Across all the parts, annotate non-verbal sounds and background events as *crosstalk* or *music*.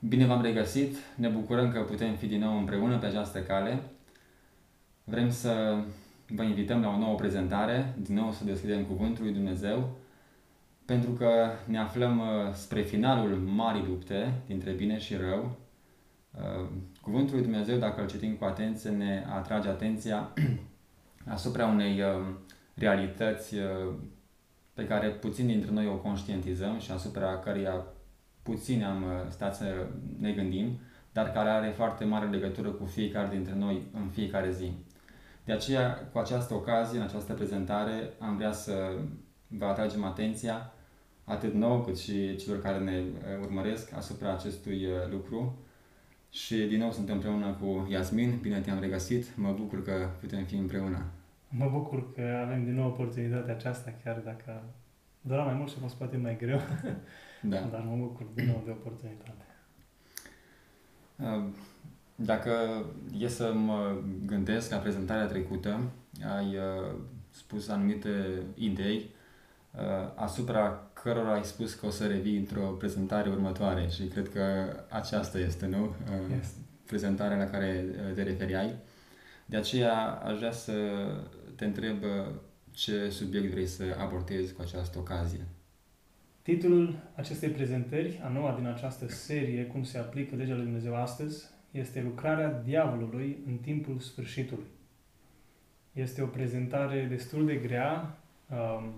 Bine v-am regăsit, ne bucurăm că putem fi din nou împreună pe această cale. Vrem să vă invităm la o nouă prezentare, din nou să deschidem Cuvântul lui Dumnezeu, pentru că ne aflăm uh, spre finalul marii lupte dintre bine și rău. Uh, Cuvântul lui Dumnezeu, dacă îl citim cu atenție, ne atrage atenția *clears throat* asupra unei uh, realități pe care puțin dintre noi o conștientizăm și asupra căreia puțin am uh, stat să ne gândim, dar care are foarte mare legătură cu fiecare dintre noi în fiecare zi. De aceea, cu această ocazie, în această prezentare, am vrea să vă atragem atenția, atât nouă cât și celor care ne uh, urmăresc, asupra acestui uh, lucru. Și din nou suntem împreună cu Iasmin, bine te-am regăsit, mă bucur că putem fi împreună. Mă bucur că avem din nou oportunitatea aceasta, chiar dacă doar mai mult și a fost poate mai greu. *laughs* Da. Dar mă bucur din nou de oportunitate. Dacă e să mă gândesc la prezentarea trecută, ai uh, spus anumite idei uh, asupra cărora ai spus că o să revii într-o prezentare următoare și cred că aceasta este, nu? Uh, este. Prezentarea la care te referiai. De aceea aș vrea să te întreb ce subiect vrei să abordezi cu această ocazie. Titlul acestei prezentări, a noua din această serie, Cum se aplică legea lui Dumnezeu astăzi, este Lucrarea diavolului în timpul sfârșitului. Este o prezentare destul de grea. Um,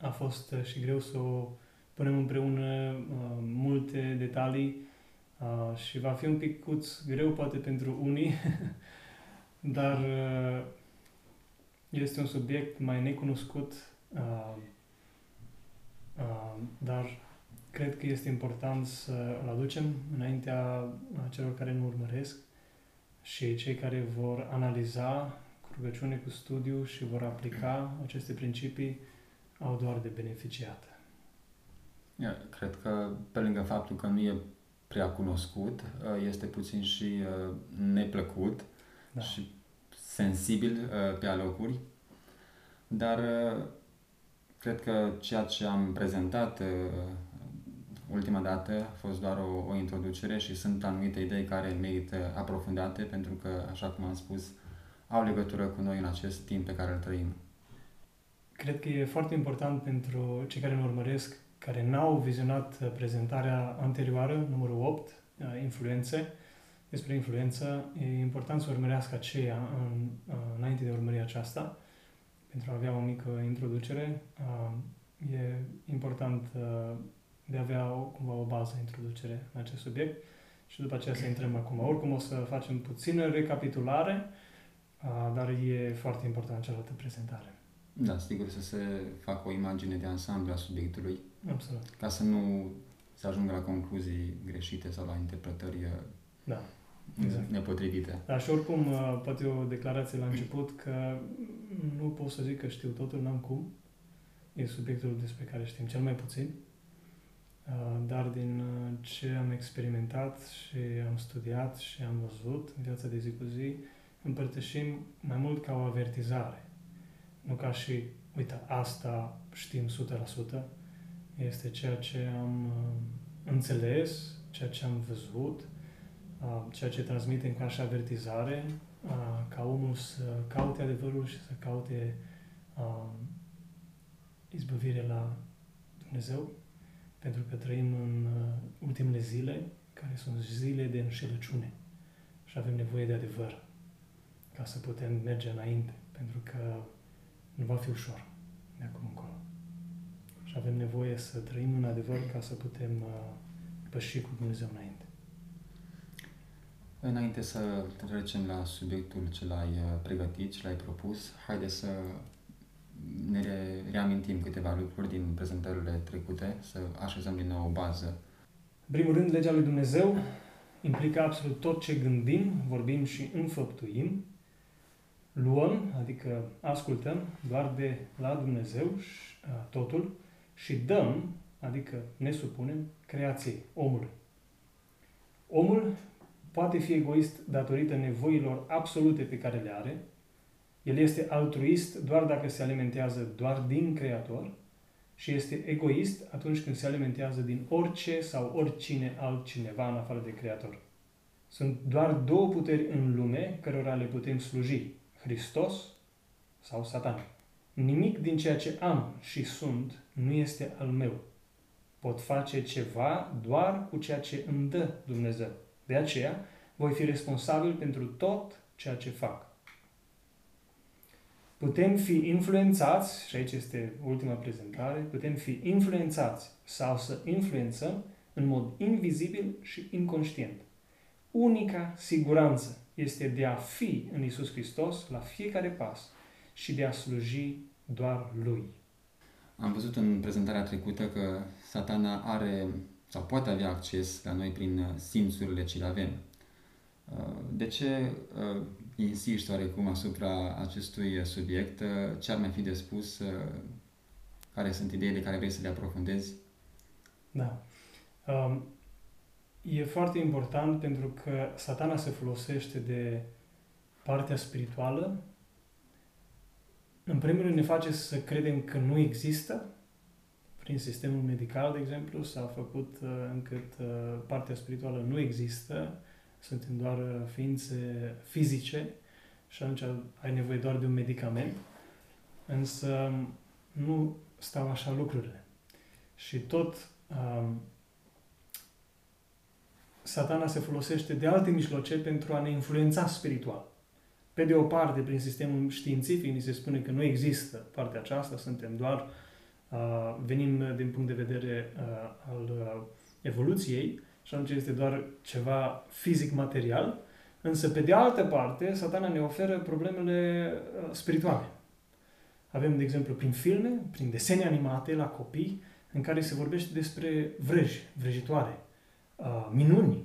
a fost și greu să o punem împreună um, multe detalii uh, și va fi un pic greu poate pentru unii, *laughs* dar uh, este un subiect mai necunoscut uh, dar cred că este important să îl aducem înaintea celor care nu urmăresc și cei care vor analiza cu rugăciune, cu studiu și vor aplica aceste principii au doar de beneficiat. Cred că pe lângă faptul că nu e prea cunoscut, este puțin și neplăcut da. și sensibil pe alocuri, dar Cred că ceea ce am prezentat uh, ultima dată a fost doar o, o introducere și sunt anumite idei care merită aprofundate pentru că, așa cum am spus, au legătură cu noi în acest timp pe care îl trăim. Cred că e foarte important pentru cei care ne urmăresc, care n-au vizionat uh, prezentarea anterioară, numărul 8, uh, influențe, despre influență, e important să urmărească aceea în, înainte de a urmări aceasta pentru a avea o mică introducere, e important de a avea cumva o bază introducere în acest subiect și după aceea să intrăm acum. Oricum o să facem puțină recapitulare, dar e foarte important cealaltă prezentare. Da, sigur să se facă o imagine de ansamblu a subiectului. Absolut. Ca să nu se ajungă la concluzii greșite sau la interpretări da exact. nepotrivite. Dar și oricum, uh, poate o declarație la început că nu pot să zic că știu totul, n-am cum. E subiectul despre care știm cel mai puțin. Uh, dar din uh, ce am experimentat și am studiat și am văzut în viața de zi cu zi, împărtășim mai mult ca o avertizare. Nu ca și, uite, asta știm 100%, este ceea ce am înțeles, ceea ce am văzut, ceea ce transmitem ca și avertizare, ca omul să caute adevărul și să caute izbăvire la Dumnezeu, pentru că trăim în ultimele zile, care sunt zile de înșelăciune și avem nevoie de adevăr ca să putem merge înainte, pentru că nu va fi ușor de acum încolo. Și avem nevoie să trăim în adevăr ca să putem păși cu Dumnezeu înainte. Înainte să trecem la subiectul ce l-ai uh, pregătit, ce l-ai propus, haide să ne reamintim câteva lucruri din prezentările trecute, să așezăm din nou o bază. În primul rând, legea lui Dumnezeu implică absolut tot ce gândim, vorbim și înfăptuim, luăm, adică ascultăm doar de la Dumnezeu uh, totul și dăm, adică ne supunem creației, omului. Omul poate fi egoist datorită nevoilor absolute pe care le are, el este altruist doar dacă se alimentează doar din Creator și este egoist atunci când se alimentează din orice sau oricine altcineva în afară de Creator. Sunt doar două puteri în lume cărora le putem sluji, Hristos sau Satan. Nimic din ceea ce am și sunt nu este al meu. Pot face ceva doar cu ceea ce îmi dă Dumnezeu. De aceea, voi fi responsabil pentru tot ceea ce fac. Putem fi influențați, și aici este ultima prezentare, putem fi influențați sau să influențăm în mod invizibil și inconștient. Unica siguranță este de a fi în Isus Hristos la fiecare pas și de a sluji doar Lui. Am văzut în prezentarea trecută că satana are sau poate avea acces la noi prin simțurile ce le avem. De ce insiști oarecum asupra acestui subiect? Ce ar mai fi de spus? Care sunt ideile care vrei să le aprofundezi? Da. Um, e foarte important pentru că satana se folosește de partea spirituală. În primul rând ne face să credem că nu există. Prin sistemul medical, de exemplu, s-a făcut uh, încât uh, partea spirituală nu există suntem doar uh, ființe fizice și atunci ai nevoie doar de un medicament, însă um, nu stau așa lucrurile. Și tot um, satana se folosește de alte mijloace pentru a ne influența spiritual. Pe de o parte, prin sistemul științific, ni se spune că nu există partea aceasta, suntem doar, uh, venim din punct de vedere uh, al uh, evoluției, și atunci este doar ceva fizic-material, însă pe de altă parte, satana ne oferă problemele uh, spirituale. Avem, de exemplu, prin filme, prin desene animate la copii, în care se vorbește despre vrăji, vrăjitoare, uh, minuni.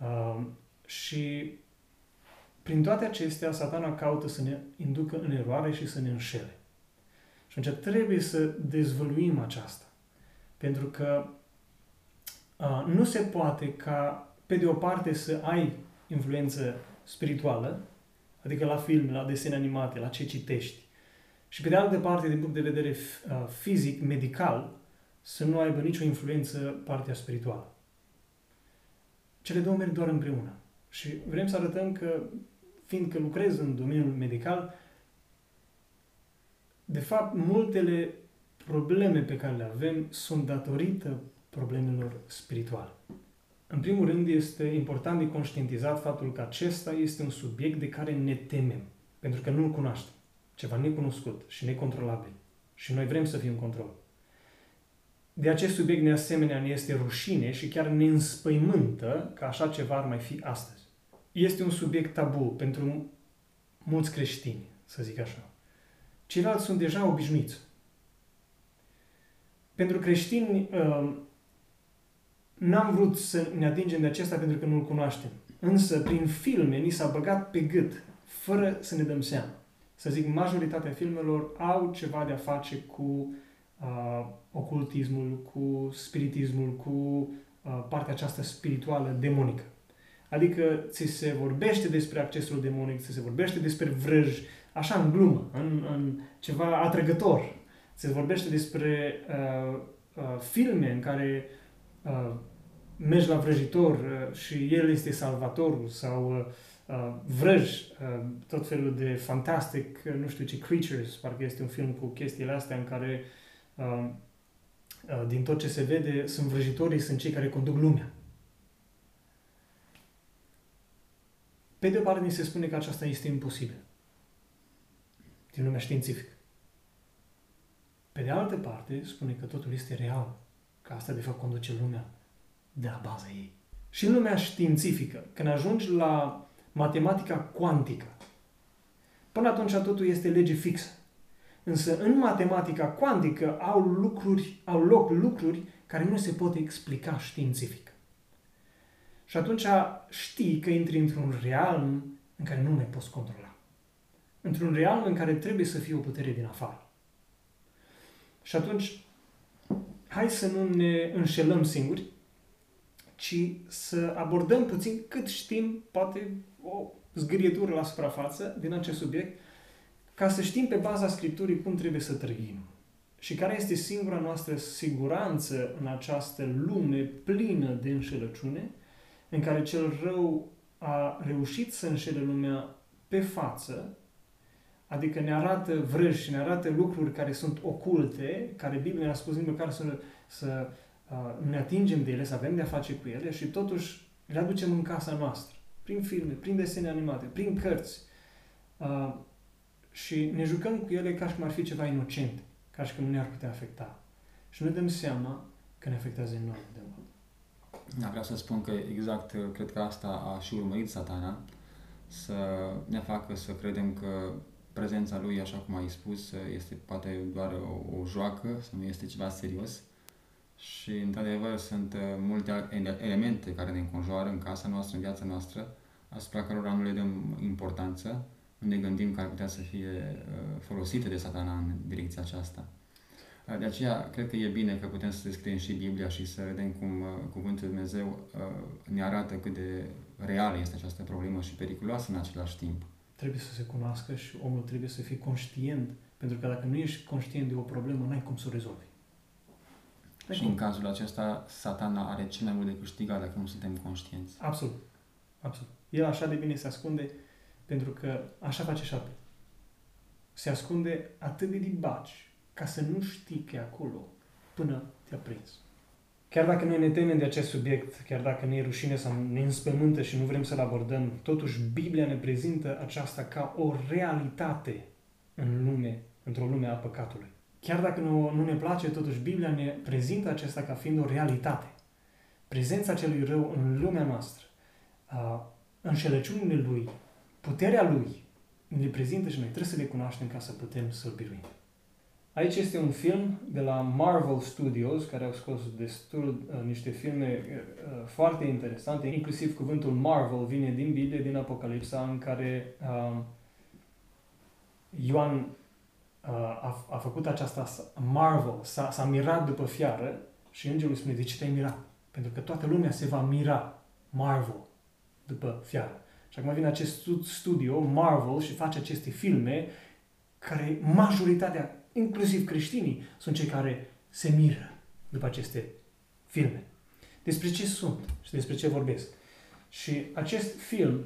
Uh, și prin toate acestea, satana caută să ne inducă în eroare și să ne înșele. Și atunci trebuie să dezvăluim aceasta. Pentru că nu se poate ca, pe de o parte, să ai influență spirituală, adică la film, la desene animate, la ce citești, și pe de altă parte, din punct de vedere fizic, medical, să nu aibă nicio influență partea spirituală. Cele două merg doar împreună. Și vrem să arătăm că, fiindcă lucrez în domeniul medical, de fapt, multele probleme pe care le avem sunt datorită problemelor spirituale. În primul rând, este important de conștientizat faptul că acesta este un subiect de care ne temem, pentru că nu-l cunoaștem. Ceva necunoscut și necontrolabil. Și noi vrem să fim control. De acest subiect, de asemenea, ne este rușine și chiar ne înspăimântă că așa ceva ar mai fi astăzi. Este un subiect tabu pentru mulți creștini, să zic așa. Ceilalți sunt deja obișnuiți. Pentru creștini, uh, N-am vrut să ne atingem de acesta pentru că nu-l cunoaștem. Însă, prin filme, ni s-a băgat pe gât, fără să ne dăm seama. Să zic, majoritatea filmelor au ceva de a face cu uh, ocultismul, cu spiritismul, cu uh, partea aceasta spirituală demonică. Adică ți se vorbește despre accesul demonic, ți se vorbește despre vrăj, așa în glumă, în, în ceva atrăgător. Ți se vorbește despre uh, uh, filme în care uh, mergi la vrăjitor uh, și el este salvatorul sau uh, uh, vrăj, tot felul de fantastic, nu știu ce, creatures, parcă este un film cu chestiile astea în care din tot ce se vede, sunt vrăjitorii, sunt cei care conduc lumea. Pe de o parte, ni se spune că aceasta este imposibil. Din lumea științifică. Pe de altă parte, spune că totul este real. Că asta, de fapt, conduce lumea de la baza ei. Și în lumea științifică, când ajungi la matematica cuantică, până atunci totul este lege fixă. Însă în matematica cuantică au, lucruri, au loc lucruri care nu se pot explica științific. Și atunci știi că intri într-un realm în care nu mai poți controla. Într-un realm în care trebuie să fie o putere din afară. Și atunci, hai să nu ne înșelăm singuri ci să abordăm puțin cât știm, poate o zgârietură la suprafață din acest subiect, ca să știm pe baza Scripturii cum trebuie să trăim. și care este singura noastră siguranță în această lume plină de înșelăciune, în care cel rău a reușit să înșele lumea pe față, adică ne arată vrăji, ne arată lucruri care sunt oculte, care Biblia ne-a spus nici măcar să, să uh, ne atingem de ele, să avem de-a face cu ele și totuși le aducem în casa noastră, prin filme, prin desene animate, prin cărți uh, și ne jucăm cu ele ca și cum ar fi ceva inocent, ca și cum nu ne-ar putea afecta. Și nu dăm seama că ne afectează enorm de mult. Da, vreau să spun că exact, cred că asta a și urmărit satana, să ne facă să credem că prezența lui, așa cum ai spus, este poate doar o, o joacă, să nu este ceva serios. Și, într-adevăr, sunt multe elemente care ne înconjoară în casa noastră, în viața noastră, asupra cărora nu le dăm importanță, nu ne gândim că ar putea să fie uh, folosite de satana în direcția aceasta. De aceea, cred că e bine că putem să descriem și Biblia și să vedem cum uh, Cuvântul Dumnezeu uh, ne arată cât de reală este această problemă și periculoasă în același timp. Trebuie să se cunoască și omul trebuie să fie conștient, pentru că dacă nu ești conștient de o problemă, n-ai cum să o rezolvi. N-ai și cum. în cazul acesta, satana are cel mai mult de câștigat dacă nu suntem conștienți. Absolut. Absolut. El așa de bine se ascunde pentru că așa face șapte. Se ascunde atât de dibaci ca să nu știi că e acolo până te-a prins. Chiar dacă noi ne temem de acest subiect, chiar dacă ne e rușine sau ne înspământă și nu vrem să-l abordăm, totuși Biblia ne prezintă aceasta ca o realitate în lume, într-o lume a păcatului. Chiar dacă nu, nu ne place, totuși Biblia ne prezintă acesta ca fiind o realitate. Prezența celui rău în lumea noastră, înșelăciunile lui, puterea lui, ne le prezintă și noi trebuie să le cunoaștem ca să putem să-l biruim. Aici este un film de la Marvel Studios, care au scos destul uh, niște filme uh, uh, foarte interesante, inclusiv cuvântul Marvel vine din Biblie, din Apocalipsa, în care uh, Ioan uh, a, a făcut aceasta Marvel, s-a, s-a mirat după fiară și îngerul spune, de ce te-ai mirat? Pentru că toată lumea se va mira Marvel după fiară. Și acum vine acest studio, Marvel, și face aceste filme care majoritatea inclusiv creștinii, sunt cei care se miră după aceste filme. Despre ce sunt și despre ce vorbesc. Și acest film,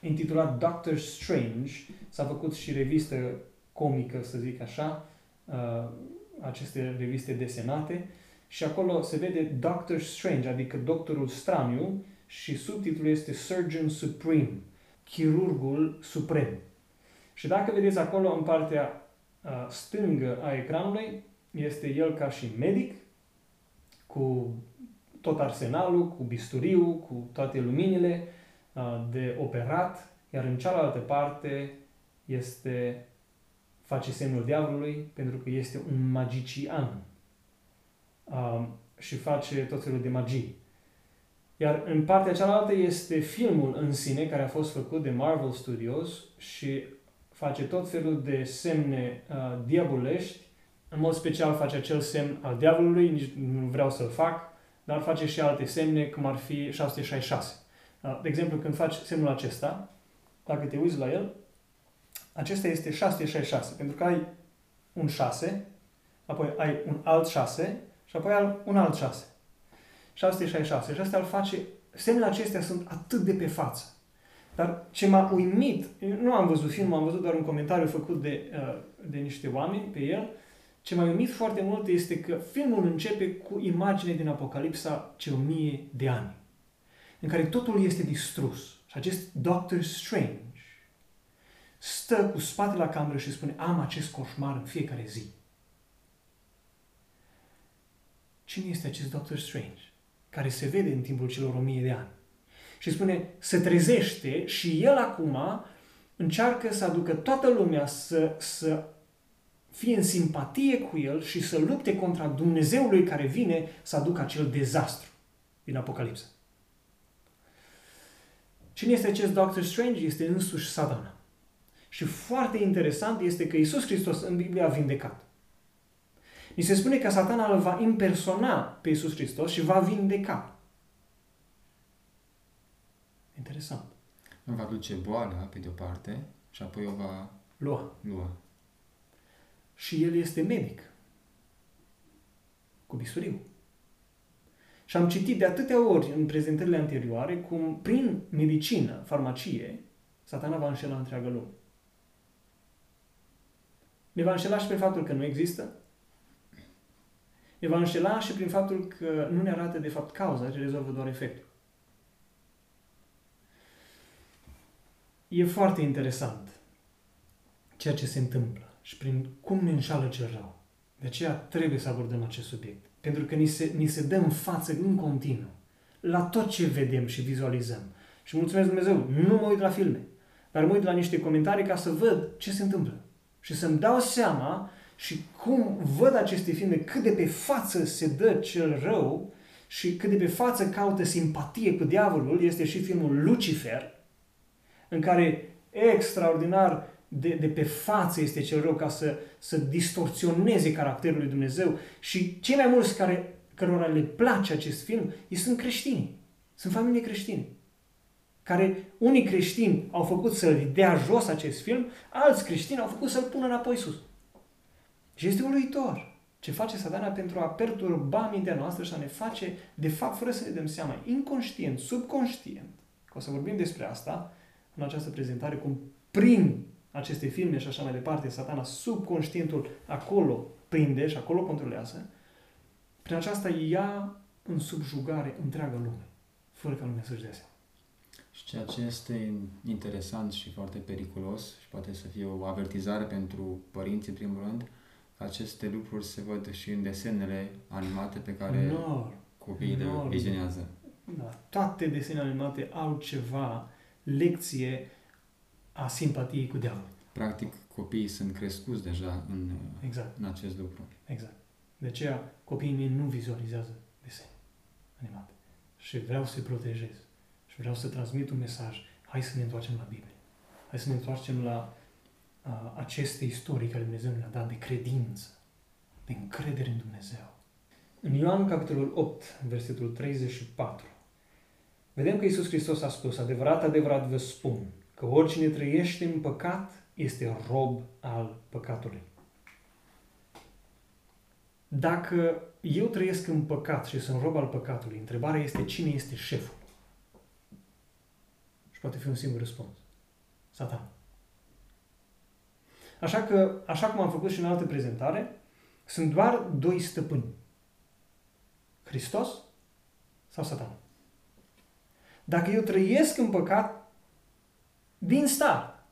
intitulat Doctor Strange, s-a făcut și revistă comică, să zic așa, uh, aceste reviste desenate, și acolo se vede Doctor Strange, adică Doctorul Straniu, și subtitlul este Surgeon Supreme, Chirurgul Suprem. Și dacă vedeți acolo în partea stângă a ecranului este el ca și medic, cu tot arsenalul, cu bisturiu, cu toate luminile de operat, iar în cealaltă parte este face semnul diavolului pentru că este un magician și face tot felul de magii. Iar în partea cealaltă este filmul în sine care a fost făcut de Marvel Studios și face tot felul de semne uh, diavolești, în mod special face acel semn al diavolului, nici nu vreau să-l fac, dar face și alte semne, cum ar fi 666. Uh, de exemplu, când faci semnul acesta, dacă te uiți la el, acesta este 666, pentru că ai un 6, apoi ai un alt 6 și apoi un alt 6. 666. Și asta îl face, semnele acestea sunt atât de pe față. Dar ce m-a uimit, nu am văzut filmul, am văzut doar un comentariu făcut de, uh, de niște oameni pe el, ce m-a uimit foarte mult este că filmul începe cu imagine din Apocalipsa ce o mie de ani, în care totul este distrus. Și acest Doctor Strange stă cu spatele la cameră și spune, am acest coșmar în fiecare zi. Cine este acest Doctor Strange? Care se vede în timpul celor o mie de ani și spune, se trezește și el acum încearcă să aducă toată lumea să, să fie în simpatie cu el și să lupte contra Dumnezeului care vine să aducă acel dezastru din Apocalipsă. Cine este acest Doctor Strange? Este însuși satana. Și foarte interesant este că Isus Hristos în Biblie a vindecat. Ni se spune că satana îl va impersona pe Isus Hristos și va vindeca. Interesant. Va duce boala pe de-o parte și apoi o va lua. lua. Și el este medic. cu bisturiu. Și am citit de atâtea ori în prezentările anterioare cum prin medicină, farmacie, satana va înșela întreagă lume. Ne va înșela și prin faptul că nu există, ne va înșela și prin faptul că nu ne arată de fapt cauza, ci rezolvă doar efectul. E foarte interesant ceea ce se întâmplă și prin cum ne înșală cel rău. De aceea trebuie să abordăm acest subiect. Pentru că ni se, ni se dă în față în continuu la tot ce vedem și vizualizăm. Și mulțumesc Dumnezeu, nu mă uit la filme, dar mă uit la niște comentarii ca să văd ce se întâmplă. Și să-mi dau seama și cum văd aceste filme, cât de pe față se dă cel rău și cât de pe față caută simpatie cu diavolul, este și filmul Lucifer, în care extraordinar de, de pe față este cel rău ca să, să distorsioneze caracterul lui Dumnezeu și cei mai mulți care, cărora le place acest film, ei sunt creștini. Sunt familii creștine. Care unii creștini au făcut să-l dea jos acest film, alți creștini au făcut să-l pună înapoi sus. Și este uluitor ce face satana pentru a perturba mintea noastră și a ne face, de fapt, fără să ne dăm seama, inconștient, subconștient, că o să vorbim despre asta în această prezentare, cum prin aceste filme și așa mai departe, satana subconștientul acolo prinde și acolo controlează, prin aceasta ia în subjugare întreaga lume, fără ca lumea să-și dea seama. Și ceea ce este interesant și foarte periculos și poate să fie o avertizare pentru părinții, în primul rând, aceste lucruri se văd și în desenele animate pe care Nor, copiii le nor. vizionează. Da, toate desenele animate au ceva lecție a simpatiei cu diavolul. Practic, copiii sunt crescuți deja în, Exact, în acest lucru. exact. De aceea copiii mei nu vizualizează desene animate. Și vreau să-i protejez. Și vreau să transmit un mesaj. Hai să ne întoarcem la Biblie. Hai să ne întoarcem la uh, aceste istorii care Dumnezeu ne-a dat de credință, de încredere în Dumnezeu. În Ioan, capitolul 8, versetul 34, vedem că Iisus Hristos a spus, adevărat, adevărat vă spun, că oricine trăiește în păcat este rob al păcatului. Dacă eu trăiesc în păcat și sunt rob al păcatului, întrebarea este cine este șeful? Și poate fi un singur răspuns. Satan. Așa că, așa cum am făcut și în altă prezentare, sunt doar doi stăpâni. Hristos sau Satan. Dacă eu trăiesc în păcat, din start,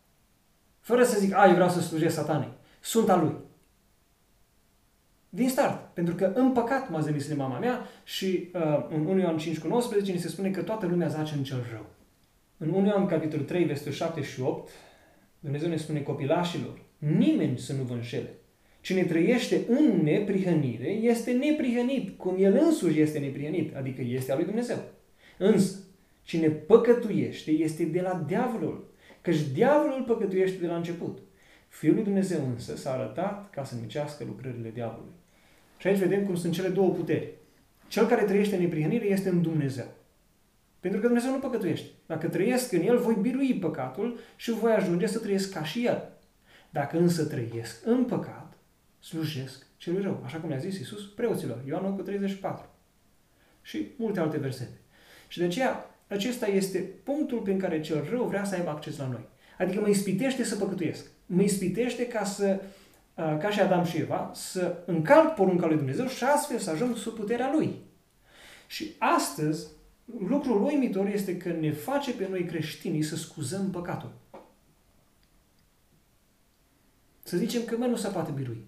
fără să zic, a, eu vreau să slujesc satanei, sunt al lui. Din start. Pentru că în păcat m-a zămis de mama mea și uh, în 1 Ioan 5 cu 19 ni se spune că toată lumea zace în cel rău. În 1 Ioan capitolul 3, versetul 7 și 8, Dumnezeu ne spune copilașilor, nimeni să nu vă înșele. Cine trăiește în neprihănire este neprihănit, cum el însuși este neprihănit, adică este al lui Dumnezeu. Însă, cine păcătuiește este de la diavolul, căci diavolul păcătuiește de la început. Fiul lui Dumnezeu însă s-a arătat ca să nucească lucrările diavolului. Și aici vedem cum sunt cele două puteri. Cel care trăiește în neprihănire este în Dumnezeu. Pentru că Dumnezeu nu păcătuiește. Dacă trăiesc în El, voi birui păcatul și voi ajunge să trăiesc ca și El. Dacă însă trăiesc în păcat, slujesc celui rău. Așa cum le-a zis Iisus preoților. Ioan 8, 34. Și multe alte versete. Și de aceea, acesta este punctul prin care cel rău vrea să aibă acces la noi. Adică mă ispitește să păcătuiesc. Mă ispitește ca să, ca și Adam și Eva, să încalc porunca lui Dumnezeu și astfel să ajung sub puterea lui. Și astăzi, lucrul uimitor este că ne face pe noi creștinii să scuzăm păcatul. Să zicem că, mă, nu se poate birui.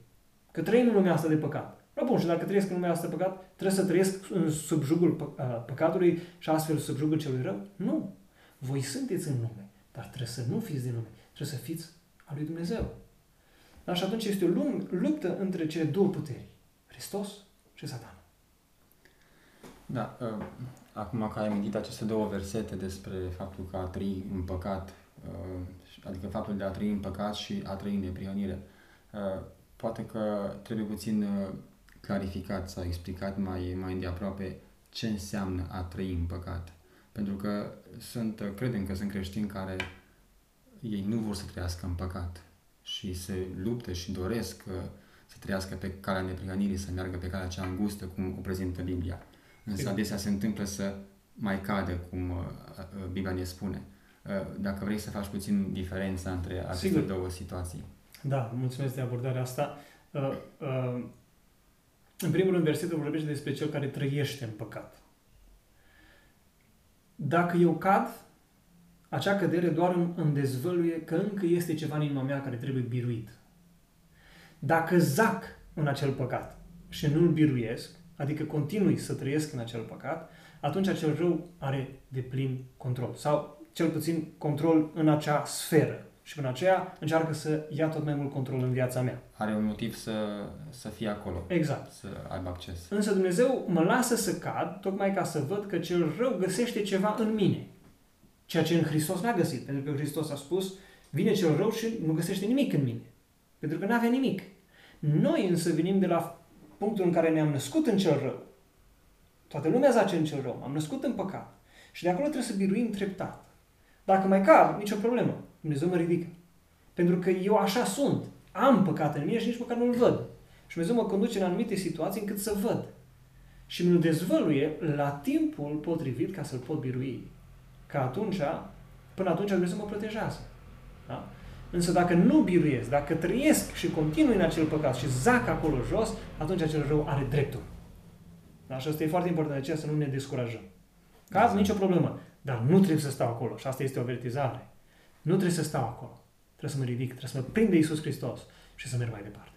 Că trăim în lumea asta de păcat. No, bun, și dacă trăiesc în lumea asta de păcat, trebuie să trăiesc în subjugul pă- păcatului și astfel subjugul celui rău? Nu. Voi sunteți în lume, dar trebuie să nu fiți din lume. Trebuie să fiți al lui Dumnezeu. Dar și atunci este o luptă între cele două puteri. Hristos și Satan. Da, uh, acum că ai amintit aceste două versete despre faptul că a trăi în păcat, uh, adică faptul de a trăi în păcat și a trăi în neprihănire, uh, poate că trebuie puțin uh, clarificat sau explicat mai, mai îndeaproape ce înseamnă a trăi în păcat. Pentru că sunt, uh, credem că sunt creștini care ei nu vor să trăiască în păcat și se luptă și doresc uh, să trăiască pe calea neprihănirii, să meargă pe calea cea îngustă, cum o prezintă Biblia. Însă Sigur. adesea se întâmplă să mai cadă, cum uh, uh, Biblia ne spune. Uh, Dacă vrei să faci puțin diferența între aceste Sigur. două situații. Da, mulțumesc de abordarea asta. Uh, uh, în primul rând, versetul vorbește despre cel care trăiește în păcat. Dacă eu cad, acea cădere doar îmi, îmi dezvăluie că încă este ceva în inima mea care trebuie biruit. Dacă zac în acel păcat și nu-l biruiesc, adică continui să trăiesc în acel păcat, atunci acel rău are de plin control. Sau cel puțin control în acea sferă. Și până aceea încearcă să ia tot mai mult control în viața mea. Are un motiv să, să fie acolo, Exact. să aibă acces. Însă Dumnezeu mă lasă să cad, tocmai ca să văd că cel rău găsește ceva în mine. Ceea ce în Hristos n-a găsit. Pentru că Hristos a spus, vine cel rău și nu găsește nimic în mine. Pentru că n-avea nimic. Noi însă venim de la punctul în care ne-am născut în cel rău. Toată lumea zace în cel rău. Am născut în păcat. Și de acolo trebuie să biruim treptat. Dacă mai cad, nicio problemă. Dumnezeu mă ridică. Pentru că eu așa sunt. Am păcat în mine și nici măcar nu-l văd. Și Dumnezeu mă conduce în anumite situații încât să văd. Și mi-l dezvăluie la timpul potrivit ca să-l pot birui. Că atunci, până atunci Dumnezeu mă protejează. Da? Însă dacă nu biruiesc, dacă trăiesc și continui în acel păcat și zac acolo jos, atunci acel rău are dreptul. Da? Și asta e foarte important de aceea să nu ne descurajăm. Caz, Exact. nicio problemă. Dar nu trebuie să stau acolo. Și asta este o avertizare. Nu trebuie să stau acolo. Trebuie să mă ridic, trebuie să mă prind de Iisus Hristos și să merg mai departe.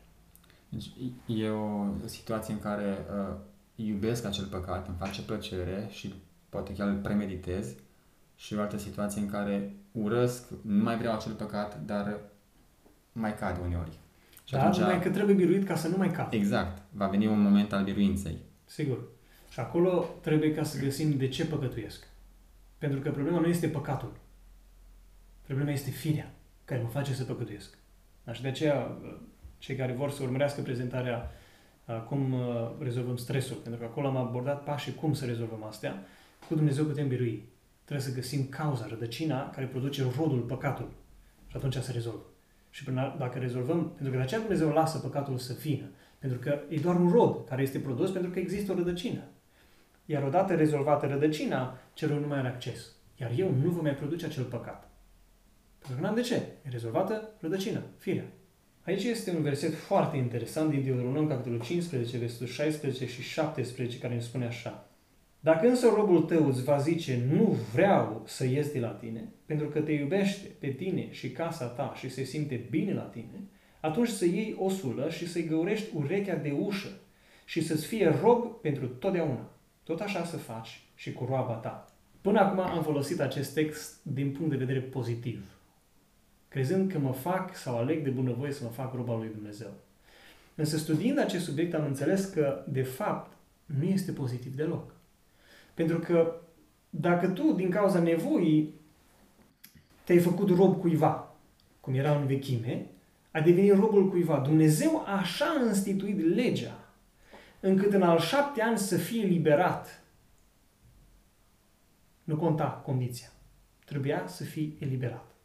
Deci e o situație în care uh, iubesc acel păcat, îmi face plăcere și poate chiar îl premeditez și o altă situație în care urăsc, nu mai vreau acel păcat, dar mai cad uneori. Și Dar numai că trebuie biruit ca să nu mai cad. Exact, va veni un moment al biruinței. Sigur. Și acolo trebuie ca să găsim de ce păcătuiesc. Pentru că problema nu este păcatul. Problema este firea care mă face să păcătuiesc. Da, Și de aceea, cei care vor să urmărească prezentarea uh, cum uh, rezolvăm stresul, pentru că acolo am abordat pașii cum să rezolvăm astea, cu Dumnezeu putem birui. Trebuie să găsim cauza, rădăcina care produce rodul păcatului. Și atunci se rezolvă. Și până dacă rezolvăm, pentru că de aceea Dumnezeu lasă păcatul să vină, pentru că e doar un rod care este produs pentru că există o rădăcină. Iar odată rezolvată rădăcina, celul nu mai are acces. Iar eu nu vă mai produce acel păcat. Pentru că n-am de ce. E rezolvată rădăcina, firea. Aici este un verset foarte interesant din Deuteronom, capitolul 15, versetul 16 și 17, care ne spune așa. Dacă însă robul tău îți va zice, nu vreau să ies de la tine, pentru că te iubește pe tine și casa ta și se simte bine la tine, atunci să iei o sulă și să-i găurești urechea de ușă și să-ți fie rob pentru totdeauna. Tot așa să faci și cu roaba ta. Până acum am folosit acest text din punct de vedere pozitiv, crezând că mă fac sau aleg de bunăvoie să mă fac roba lui Dumnezeu. Însă studiind acest subiect am înțeles că, de fapt, nu este pozitiv deloc. Pentru că dacă tu, din cauza nevoii, te-ai făcut rob cuiva, cum era în vechime, ai devenit robul cuiva. Dumnezeu așa a instituit legea, încât în al șapte ani să fie liberat. Nu conta condiția. Trebuia să fie eliberat.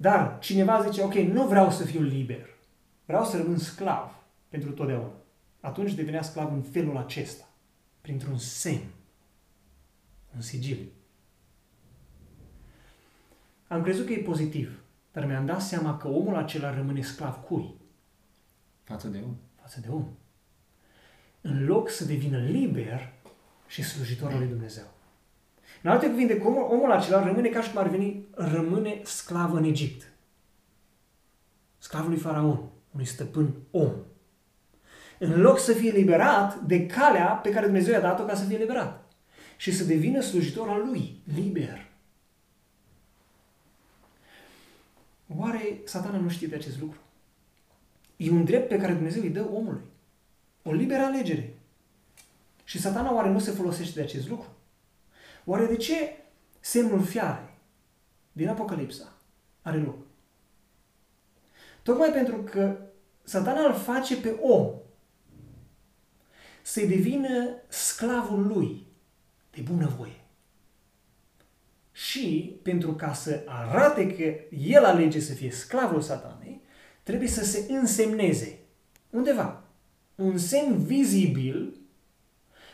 Dar cineva zice, ok, nu vreau să fiu liber. Vreau să rămân sclav pentru totdeauna. Atunci devenea sclav în felul acesta, printr-un semn, un sigiliu. Am crezut că e pozitiv, dar mi-am dat seama că omul acela rămâne sclav cui? Față de om. Față de om. În loc să devină liber și slujitor al lui Dumnezeu. În alte cuvinte, că omul, omul acela rămâne ca și cum ar veni, rămâne sclav în Egipt. Sclavul lui Faraon, unui stăpân om. În loc să fie liberat de calea pe care Dumnezeu i-a dat-o ca să fie liberat. Și să devină slujitor al lui, liber. Oare satana nu știe de acest lucru? E un drept pe care Dumnezeu îi dă omului. O liberă alegere. Și satana oare nu se folosește de acest lucru? Oare de ce semnul fiare din Apocalipsa are loc? Tocmai pentru că satana îl face pe om să devină sclavul lui de bunăvoie. Și pentru ca să arate că el alege să fie sclavul satanei, trebuie să se însemneze undeva, un semn vizibil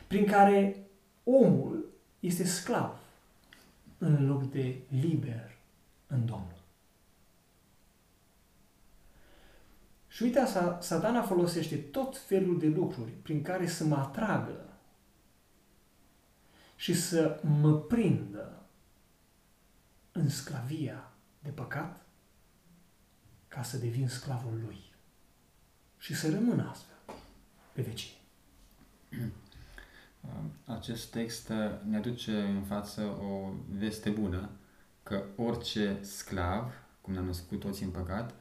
prin care omul este sclav în loc de liber în Domnul. Și uite asta, satana folosește tot felul de lucruri prin care să mă atragă și să mă prindă în sclavia de păcat ca să devin sclavul lui și să rămân astfel pe vecie. *clears throat* Acest text ne aduce în față o veste bună că orice sclav, cum ne-am născut toți în păcat,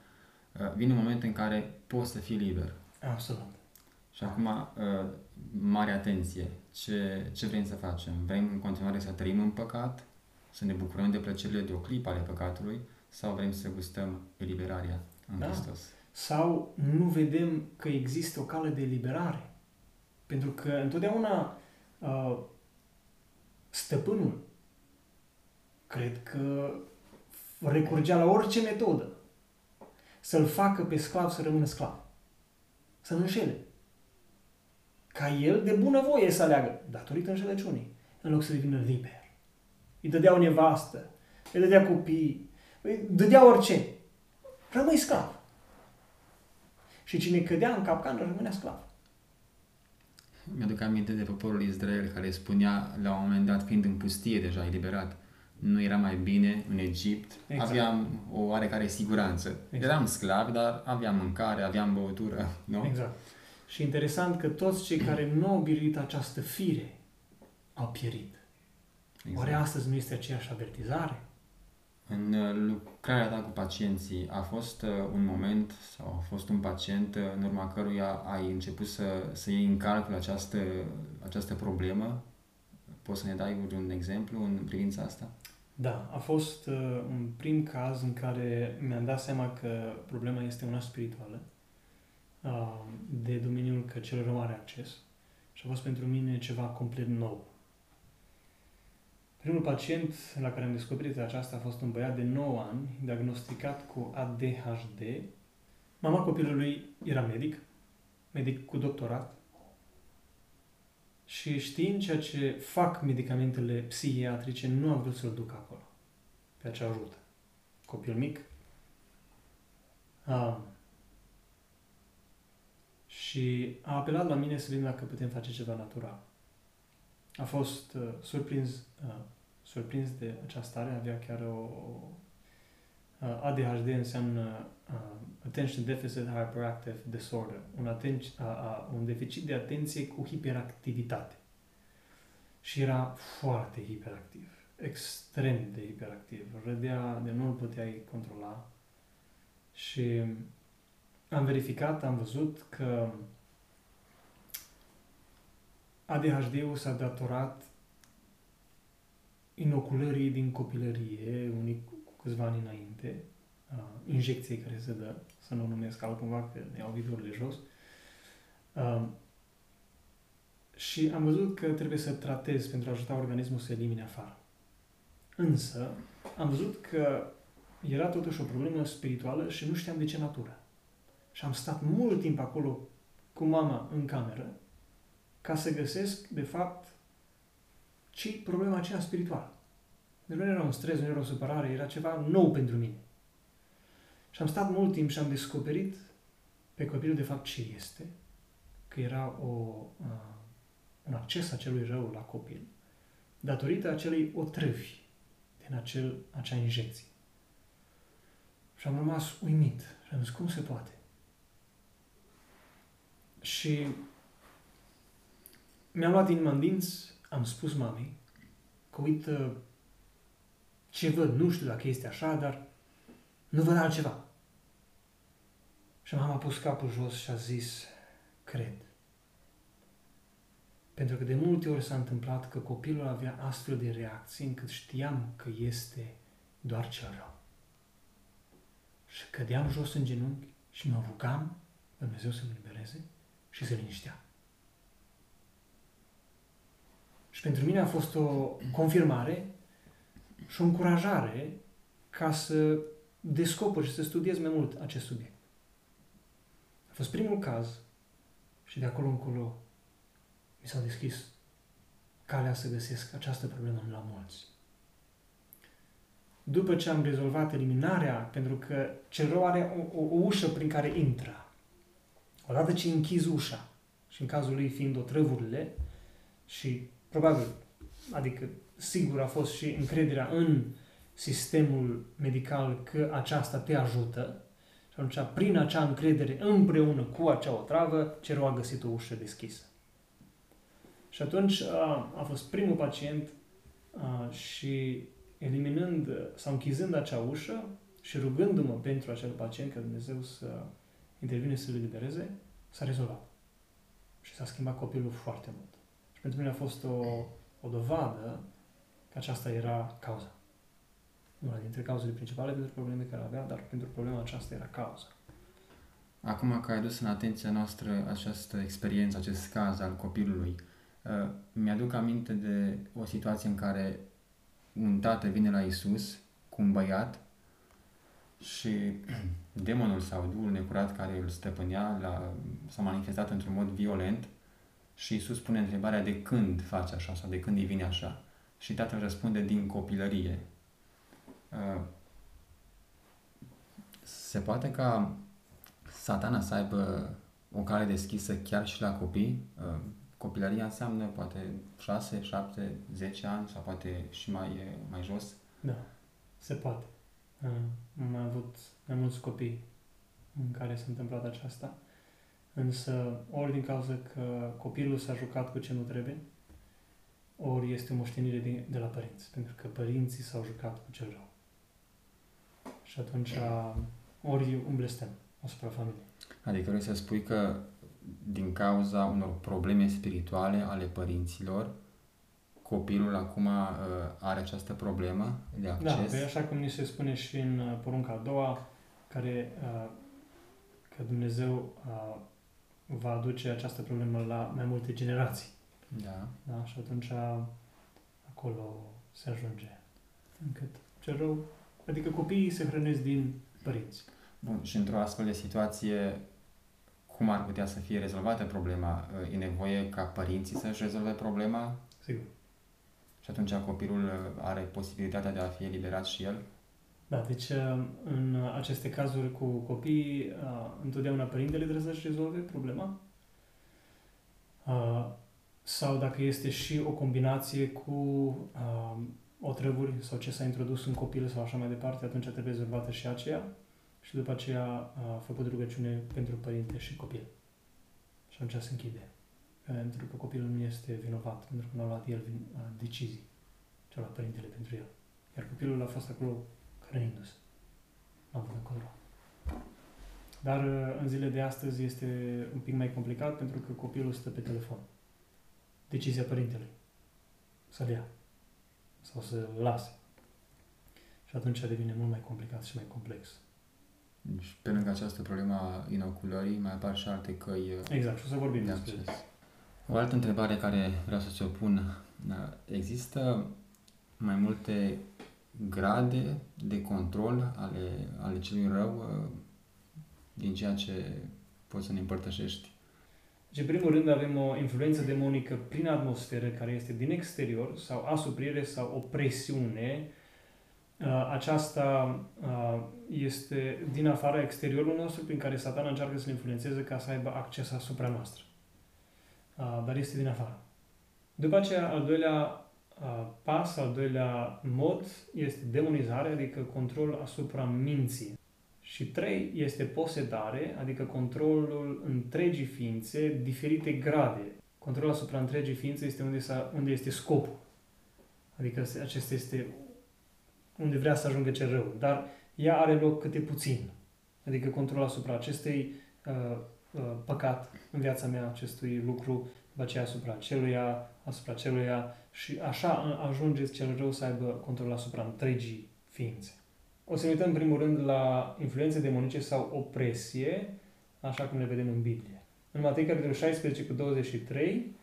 vine un moment în care poți să fii liber. Absolut. Și acum, mare atenție, ce, ce vrem să facem? Vrem în continuare să trăim în păcat, să ne bucurăm de plăcerile de o clipă ale păcatului, sau vrem să gustăm eliberarea în da. Hristos? Sau nu vedem că există o cale de eliberare? Pentru că întotdeauna uh, stăpânul cred că recurgea la orice metodă să-l facă pe sclav să rămână sclav. Să-l înșele. Ca el de bunăvoie să aleagă, datorită înșelăciunii, în loc să devină liber. Îi dădea o nevastă, îi dădea copii, îi dădea orice. Rămâi sclav. Și cine cădea în capcană rămânea sclav. Mi-aduc aminte de poporul Israel care spunea la un moment dat, fiind în pustie deja eliberat, nu era mai bine în Egipt, exact. aveam o oarecare siguranță. Exact. Eram sclavi, dar aveam mâncare, aveam băutură, nu? Exact. Și interesant că toți cei care nu au biruit această fire au pierit. Exact. Oare astăzi nu este aceeași avertizare? În uh, lucrarea ta cu pacienții, a fost uh, un moment sau a fost un pacient uh, în urma căruia ai început să, să iei în calcul această, această problemă? Poți să ne dai un exemplu în privința asta? Da, a fost uh, un prim caz în care mi-am dat seama că problema este una spirituală, uh, de domeniul că cel rău are acces și a fost pentru mine ceva complet nou. Primul pacient la care am descoperit aceasta a fost un băiat de 9 ani, diagnosticat cu ADHD. Mama copilului era medic, medic cu doctorat, și știind ceea ce fac medicamentele psihiatrice, nu am vrut să-l duc acolo, pe acea rută. Copil mic. A, și a apelat la mine să vedem dacă putem face ceva natural. A fost uh, surprins, uh, surprins de această stare, avea chiar o, uh, ADHD înseamnă uh, Attention Deficit Hyperactive Disorder, un, aten- a, a, un deficit de atenție cu hiperactivitate. Și era foarte hiperactiv, extrem de hiperactiv. Râdea de nu-l puteai controla. Și am verificat, am văzut că ADHD-ul s-a datorat inoculării din copilărie, unii cu câțiva ani înainte, uh, injecției care se dă, să nu numesc altcumva, că ne iau videourile jos. Uh, și am văzut că trebuie să tratez pentru a ajuta organismul să elimine afară. Însă, am văzut că era totuși o problemă spirituală și nu știam de ce natură. Și am stat mult timp acolo cu mama în cameră ca să găsesc, de fapt, ce problema aceea spirituală. Deci nu era un stres, nu era o supărare, era ceva nou pentru mine. Și am stat mult timp și am descoperit pe copilul de fapt ce este, că era o, uh, un acces a celui rău la copil, datorită acelei otrăvi din acel, acea injecție. Și am rămas uimit și am zis, cum se poate? Și mi-am luat inima în dinți, am spus mamei că uite ce văd, nu știu dacă este așa, dar nu văd altceva. Și mama a pus capul jos și a zis, cred. Pentru că de multe ori s-a întâmplat că copilul avea astfel de reacții încât știam că este doar cel rău. Și cădeam jos în genunchi și mă rugam Dumnezeu să-l libereze și să liniștea. Și pentru mine a fost o confirmare și o încurajare ca să descoper și să studiez mai mult acest subiect. A fost primul caz și de acolo încolo mi s-a deschis calea să găsesc această problemă la mulți. După ce am rezolvat eliminarea, pentru că cel rău are o, o, o ușă prin care intră. Odată ce închizi ușa, și în cazul lui fiind otrăvurile, și probabil, adică sigur a fost și încrederea în sistemul medical că aceasta te ajută, și atunci, prin acea încredere, împreună cu acea otravă, cerul a găsit o ușă deschisă. Și atunci a, a fost primul pacient a, și eliminând sau închizând acea ușă și rugându-mă pentru acel pacient ca Dumnezeu să intervine să-l libereze, s-a rezolvat. Și s-a schimbat copilul foarte mult. Și pentru mine a fost o, o dovadă că aceasta era cauza. Una dintre cauzele principale pentru probleme care avea, dar pentru problema aceasta era cauza. Acum că ai dus în atenția noastră această experiență, acest caz al copilului, uh, mi-aduc aminte de o situație în care un tată vine la Isus cu un băiat și *clears throat* demonul sau duhul necurat care îl stăpânea la, s-a manifestat într-un mod violent și Isus pune întrebarea de când face așa sau de când îi vine așa. Și tatăl răspunde din copilărie. Uh, se poate ca satana să aibă o cale deschisă chiar și la copii? Uh, copilăria înseamnă poate 6, 7, 10 ani sau poate și mai, mai jos? Da, se poate. Am avut mai mulți copii în care s-a întâmplat aceasta, însă ori din cauza că copilul s-a jucat cu ce nu trebuie, ori este o moștenire de, de la părinți, pentru că părinții s-au jucat cu cel rău. Și atunci, ori un blestem asupra familiei. Adică vrei să spui că din cauza unor probleme spirituale ale părinților, copilul acum uh, are această problemă de da, acces? Da, așa cum ni se spune și în uh, porunca a doua, care uh, că Dumnezeu uh, va aduce această problemă la mai multe generații. Da. da? Și atunci acolo se ajunge. Încât cel rău, adică copiii se hrănesc din părinți. Bun, și într-o astfel de situație, cum ar putea să fie rezolvată problema? E nevoie ca părinții să-și rezolve problema? Sigur. Și atunci copilul are posibilitatea de a fi eliberat și el? Da, deci în aceste cazuri cu copiii, întotdeauna părintele trebuie să-și rezolve problema. Sau dacă este și o combinație cu otrăvuri sau ce s-a introdus în copil sau așa mai departe, atunci trebuie rezolvată și aceea și după aceea a făcut rugăciune pentru părinte și copil. Și atunci se închide. Pentru că copilul nu este vinovat, pentru că nu a luat el decizii. Ce a luat părintele pentru el. Iar copilul a fost acolo hrănindu-se. Nu a avut încolo. Dar în zile de astăzi este un pic mai complicat pentru că copilul stă pe telefon. Decizia părintelui. Să-l ia. Sau să lase. Și atunci devine mult mai complicat și mai complex. Deci, pe lângă această problemă a inoculării, mai apar și alte căi uh, Exact, și o să vorbim de despre O altă întrebare care vreau să ți-o pun. Uh, există mai multe grade de control ale, ale celui rău uh, din ceea ce poți să ne împărtășești? Deci, în primul rând, avem o influență demonică prin atmosferă care este din exterior sau asuprire sau o presiune Uh, aceasta uh, este din afara exteriorul nostru prin care satana încearcă să ne influențeze ca să aibă acces asupra noastră. Uh, dar este din afară. După aceea, al doilea pas, al doilea mod este demonizare, adică control asupra minții. Și trei este posedare, adică controlul întregii ființe, diferite grade. Controlul asupra întregii ființe este unde, unde este scopul. Adică acesta este unde vrea să ajungă cel rău, dar ea are loc câte puțin. Adică control asupra acestei uh, uh, păcat în viața mea, acestui lucru, după aceea asupra celuia, asupra celuia și așa ajunge cel rău să aibă control asupra întregii ființe. O să ne uităm în primul rând la influențe demonice sau opresie, așa cum le vedem în Biblie. În Matei, capitolul 16 cu 23,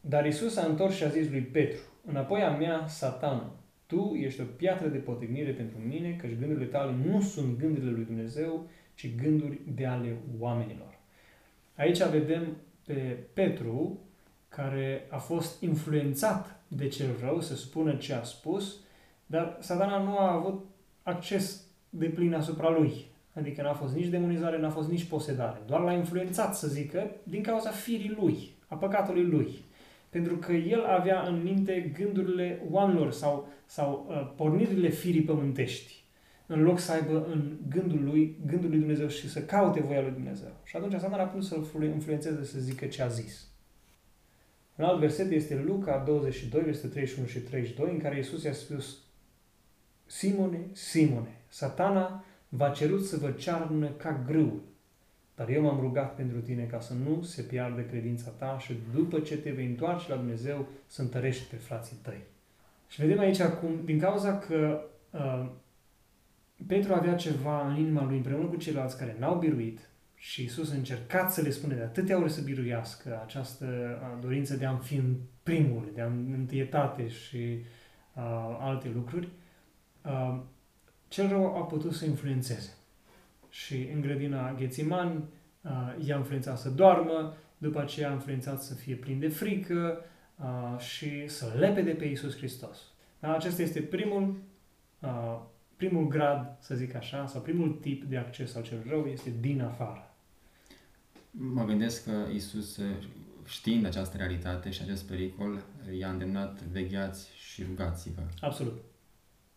dar Isus a întors și a zis lui Petru, înapoi a mea, satană, tu ești o piatră de potignire pentru mine, căci gândurile tale nu sunt gândurile lui Dumnezeu, ci gânduri de ale oamenilor. Aici vedem pe Petru, care a fost influențat de cel rău să spună ce a spus, dar satana nu a avut acces de plin asupra lui. Adică n-a fost nici demonizare, n-a fost nici posedare. Doar l-a influențat, să zică, din cauza firii lui, a păcatului lui. Pentru că el avea în minte gândurile oamenilor sau, sau uh, pornirile firii pământești în loc să aibă în gândul lui, gândul lui Dumnezeu și să caute voia lui Dumnezeu. Și atunci Satan a pus să-l influențeze să zică ce a zis. Un alt verset este Luca 22, versetul 31 și 32, în care Iisus i-a spus Simone, Simone, satana v-a cerut să vă cearnă ca grâul, dar eu m-am rugat pentru tine ca să nu se piardă credința ta și după ce te vei întoarce la Dumnezeu să întărești pe frații tăi. Și vedem aici acum, din cauza că uh, Petru avea ceva în inima lui împreună cu ceilalți care n-au biruit și Isus a încercat să le spune de atâtea ori să biruiască această dorință de a fi în primul, de a în întâietate și uh, alte lucruri, uh, cel rău a putut să influențeze. Și în grădina Ghețiman uh, i-a influențat să doarmă, după aceea a influențat să fie plin de frică uh, și să lepede pe Isus Hristos. Da? Acesta este primul uh, primul grad, să zic așa, sau primul tip de acces al celui rău este din afară. Mă gândesc că Isus, știind această realitate și acest pericol, i-a îndemnat vegheați și rugați-vă. Absolut.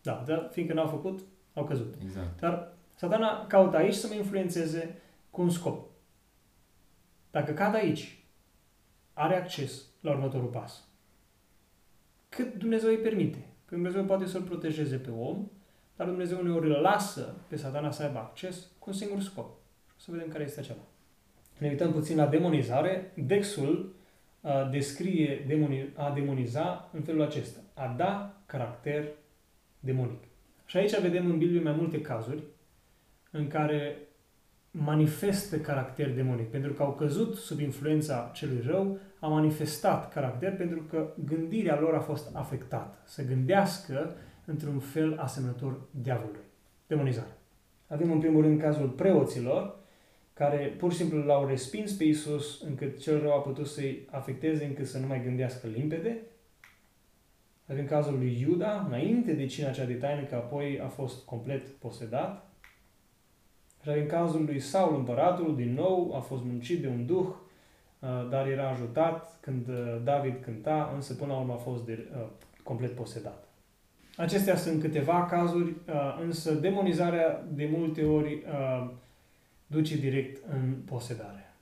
Da, dar fiindcă n-au făcut, au căzut. Exact. Dar satana caută aici să mă influențeze cu un scop. Dacă cad aici, are acces la următorul pas. Cât Dumnezeu îi permite. Că Dumnezeu poate să-l protejeze pe om, dar Dumnezeu uneori îl lasă pe satana să aibă acces cu un singur scop. Și o să vedem care este acela. Ne uităm puțin la demonizare. Dexul uh, descrie demoni, a demoniza în felul acesta. A da caracter demonic. Și aici vedem în Biblie mai multe cazuri în care manifestă caracter demonic. Pentru că au căzut sub influența celui rău, a manifestat caracter pentru că gândirea lor a fost afectată. Să gândească într-un fel asemănător diavolului. Demonizare. Avem în primul rând cazul preoților, care pur și simplu l-au respins pe Isus încât cel rău a putut să-i afecteze încât să nu mai gândească limpede. Avem cazul lui Iuda, înainte de cina cea de taină, că apoi a fost complet posedat. Și avem cazul lui Saul, împăratul, din nou, a fost muncit de un duh, uh, dar era ajutat când uh, David cânta, însă până la urmă a fost de, uh, complet posedat. Acestea sunt câteva cazuri, uh, însă demonizarea de multe ori uh, duce direct în posedare.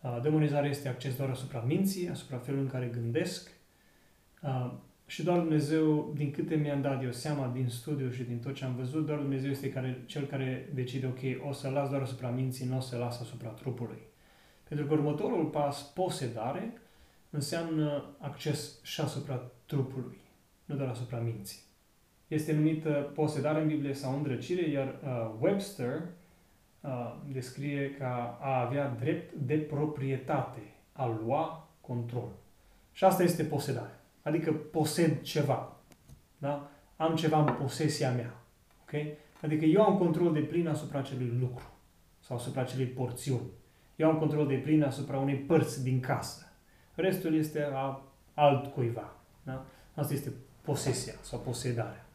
Uh, demonizarea este acces doar asupra minții, asupra felului în care gândesc și doar Dumnezeu, din câte mi-am dat eu seama din studiu și din tot ce am văzut, doar Dumnezeu este care, cel care decide, ok, o să las doar asupra minții, nu o să las asupra trupului. Pentru că următorul pas, posedare, înseamnă acces și asupra trupului nu doar asupra minții. Este numită posedare în Biblie sau îndrăcire, iar uh, Webster uh, descrie ca a avea drept de proprietate, a lua control. Și asta este posedare. Adică posed ceva. Da? Am ceva în posesia mea. Okay? Adică eu am control de plin asupra acelui lucru sau asupra acelei porțiuni. Eu am control de plin asupra unei părți din casă. Restul este a altcuiva. Da? Asta este posesia sau posedarea.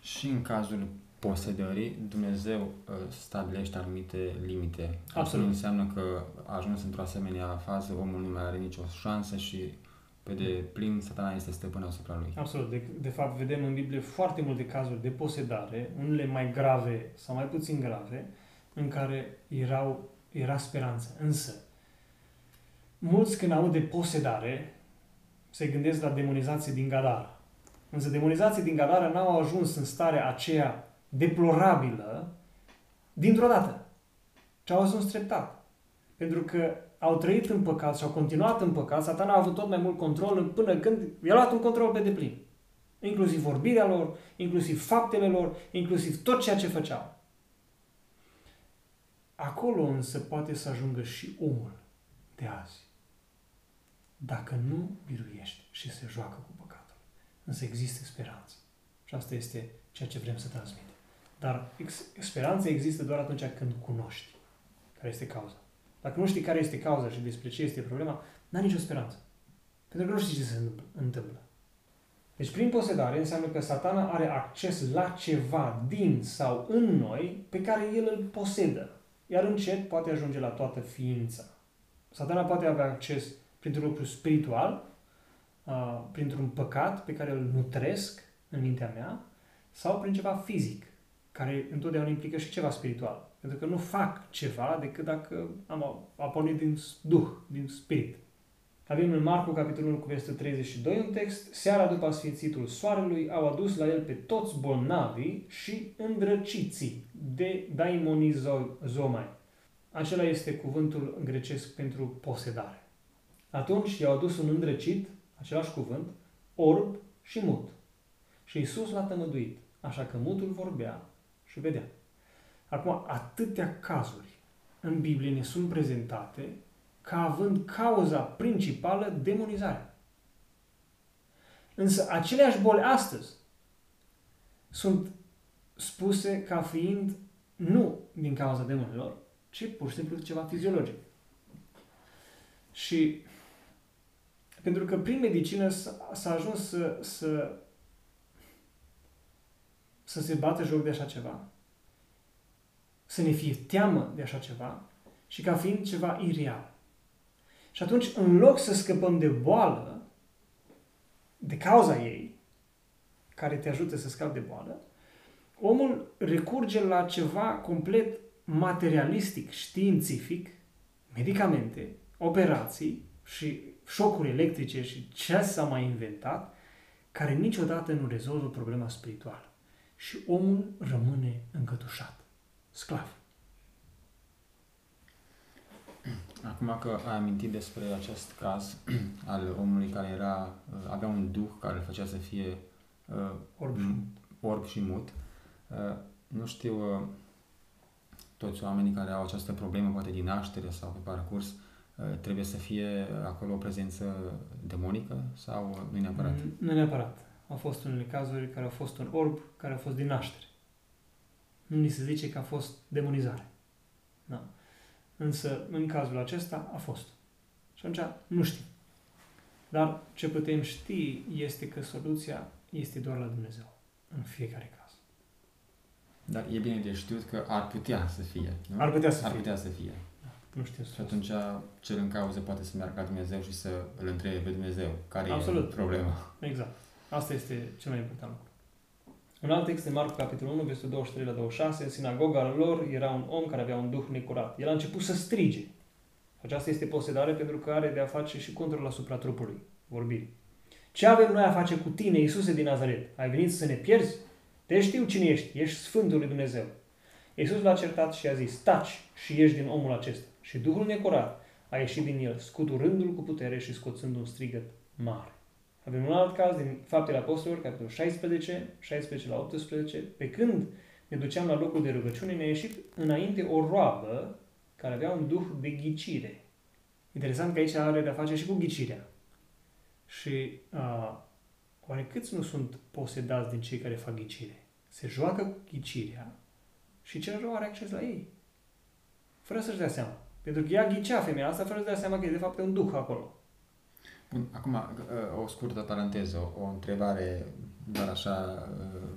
Și în cazul posedării, Dumnezeu uh, stabilește anumite limite. Absolut. Asta înseamnă că a ajuns într-o asemenea fază, omul nu mai are nicio șansă și pe de plin satana este stăpân asupra lui. Absolut. De, de fapt, vedem în Biblie foarte multe cazuri de posedare, unele mai grave sau mai puțin grave, în care erau, era speranță. Însă, mulți când aud de posedare, se gândesc la demonizație din Gadara. Însă demonizații din Gadara n-au ajuns în starea aceea deplorabilă dintr-o dată, ci au ajuns treptat. Pentru că au trăit în păcat și au continuat în păcat, satana a avut tot mai mult control până când i-a luat un control pe deplin. Inclusiv vorbirea lor, inclusiv faptele lor, inclusiv tot ceea ce făceau. Acolo însă poate să ajungă și omul de azi dacă nu biruiește și se joacă cu păcatul. Însă există speranță. Și asta este ceea ce vrem să transmitem. Dar speranța există doar atunci când cunoști care este cauza. dacă nu știi care este cauza și despre ce este problema, n-ai nicio speranță. Pentru că nu știi ce se întâmplă. Deci prin posedare înseamnă că satana are acces la ceva din sau în noi pe care el îl posedă. Iar încet poate ajunge la toată ființa. Satana poate avea acces printr-un lucru spiritual, printr-un păcat pe care îl nutresc în mintea mea, sau prin ceva fizic, care întotdeauna implică și ceva spiritual. Pentru că nu fac ceva decât dacă am apornit din Duh, din Spirit. Avem în Marcu, capitolul cu versetul 32, un text. Seara după asfințitul soarelui au adus la el pe toți bolnavii și îndrăciții de daimonizomai. Acela este cuvântul grecesc pentru posedare. Atunci i-au adus un îndrăcit, același cuvânt, orb și mut. Și Isus l-a tămăduit, așa că mutul vorbea și vedea. Acum, atâtea cazuri în Biblie ne sunt prezentate ca având cauza principală demonizarea. Însă aceleași boli astăzi sunt spuse ca fiind nu din cauza demonilor, ci pur și simplu ceva fiziologic. Și pentru că prin medicină s-a ajuns să, să, să se bată joc de așa ceva, să ne fie teamă de așa ceva și ca fiind ceva ireal. Și atunci, în loc să scăpăm de boală, de cauza ei, care te ajută să scapi de boală, omul recurge la ceva complet materialistic, științific, medicamente, operații și șocuri electrice și ce s-a mai inventat, care niciodată nu rezolvă problema spirituală. Și omul rămâne încătușat, sclav. Acum că ai amintit despre acest caz *clears throat* al omului care era, uh, avea un duh care îl făcea să fie uh, orb, și. orb și mut, uh, nu știu uh, toți oamenii care au această problemă, poate din naștere sau pe parcurs, uh, trebuie să fie acolo o prezență demonică sau nu neapărat? Mm, nu neapărat. Au fost unele cazuri care au fost un orb care a fost din naștere. Nu ni se zice că a fost demonizare. Da. Însă, în cazul acesta, a fost. Și atunci, nu știm. Dar ce putem ști este că soluția este doar la Dumnezeu, în fiecare caz. Dar e bine de știut că ar putea să fie, nu? Ar putea să ar fie. Putea să fie. Da, nu știu Și atunci cel în cauză poate să meargă la Dumnezeu și să îl întrebe pe Dumnezeu care Absolut. e problema. Exact. Asta este cel mai important lucru. Un alt text în Marcu, capitolul 1, versetul 23 la 26, în sinagoga lor era un om care avea un duh necurat. El a început să strige. Aceasta este posedare pentru că are de a face și control asupra trupului, vorbiri. Ce avem noi a face cu tine, Iisuse din Nazaret? Ai venit să ne pierzi? Te știu cine ești, ești Sfântul lui Dumnezeu. Iisus l-a certat și a zis, taci și ieși din omul acesta. Și Duhul necurat a ieșit din el, scuturându-l cu putere și scoțând un strigăt mare. Avem un alt caz din Faptele Apostolilor, capitolul 16, 16 la 18. Pe când ne duceam la locul de rugăciune, ne-a ieșit înainte o roabă care avea un duh de ghicire. Interesant că aici are de-a face și cu ghicirea. Și a, oare câți nu sunt posedați din cei care fac ghicire? Se joacă cu ghicirea și cel rău are acces la ei. Fără să-și dea seama. Pentru că ea ghicea femeia asta fără să dea seama că e de fapt un duh acolo. Bun, acum o scurtă paranteză, o, o întrebare doar așa uh,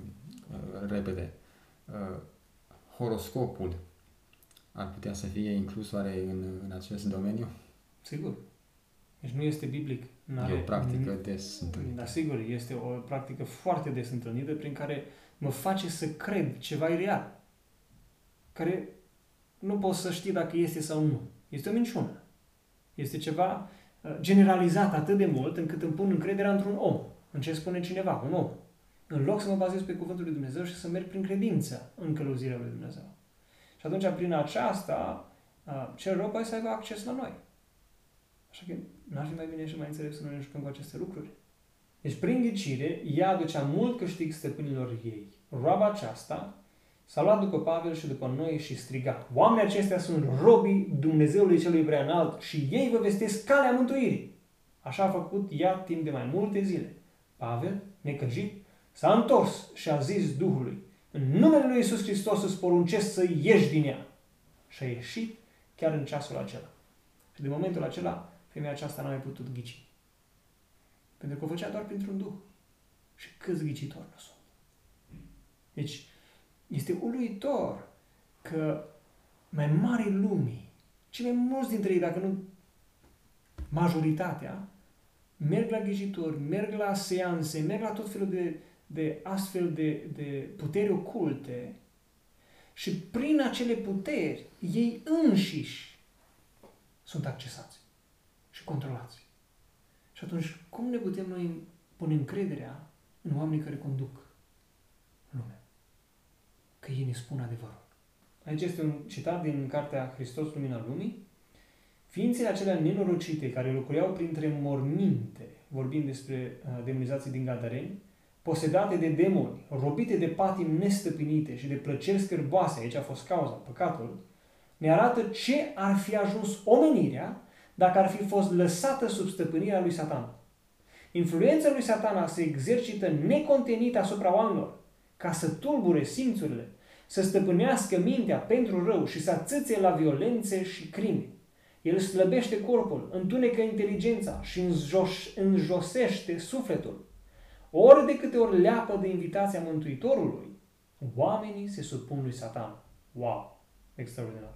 uh, repede. Uh, horoscopul ar putea să fie inclus oare în, în acest domeniu? Sigur. Deci nu este biblic. N-are, e o practică des întâlnită. Da, sigur, este o practică foarte des întâlnită prin care mă face să cred ceva real. Care nu poți să știi dacă este sau nu. Este o minciună. Este ceva Uh, generalizat atât de mult încât îmi pun încrederea într-un om, în ce spune cineva, un om. În loc să mă bazez pe cuvântul lui Dumnezeu și să merg prin credință în călăuzirea lui Dumnezeu. Și atunci, prin aceasta, uh, cel rău poate să aibă acces la noi. Așa că n-ar fi mai bine și mai înțeles să nu ne jucăm cu aceste lucruri. Deci, prin ghicire, ea aducea mult câștig stăpânilor ei. Roaba aceasta S-a luat după Pavel și după noi și striga, Oamenii acestea sunt robii Dumnezeului celui prea înalt și ei vă vestesc calea mântuirii. Așa a făcut ea timp de mai multe zile. Pavel, necăjit, s-a întors și a zis Duhului, în numele lui Iisus Hristos îți poruncesc să ieși din ea. Și a ieșit chiar în ceasul acela. Și de momentul acela, femeia aceasta n-a mai putut ghici. Pentru că o făcea doar printr-un duh. Și câți ghicitori nu sunt. Deci, este uluitor că mai mari lumii, cei mai mulți dintre ei, dacă nu majoritatea, merg la ghicitori, merg la seanse, merg la tot felul de, de astfel de, de puteri oculte și prin acele puteri ei înșiși sunt accesați și controlați. Și atunci, cum ne putem noi pune încrederea în oamenii care conduc lumea? Că ei ne spun adevărul. Aici este un citat din cartea Hristos Lumina Lumii. Ființele acelea nenorocite care locuiau printre morminte, vorbind despre uh, demonizații din Gadareni, posedate de demoni, robite de patim nestăpinite și de plăceri scârboase, aici a fost cauza, păcatul, ne arată ce ar fi ajuns omenirea dacă ar fi fost lăsată sub stăpânirea lui Satan. Influența lui Satana se exercită necontenită asupra oamenilor, ca să tulbure simțurile, să stăpânească mintea pentru rău și să atâțe la violențe și crime. El slăbește corpul, întunecă inteligența și înjoș, înjosește sufletul. Ori de câte ori leapă de invitația Mântuitorului, oamenii se supun lui Satan. Wow! Extraordinar!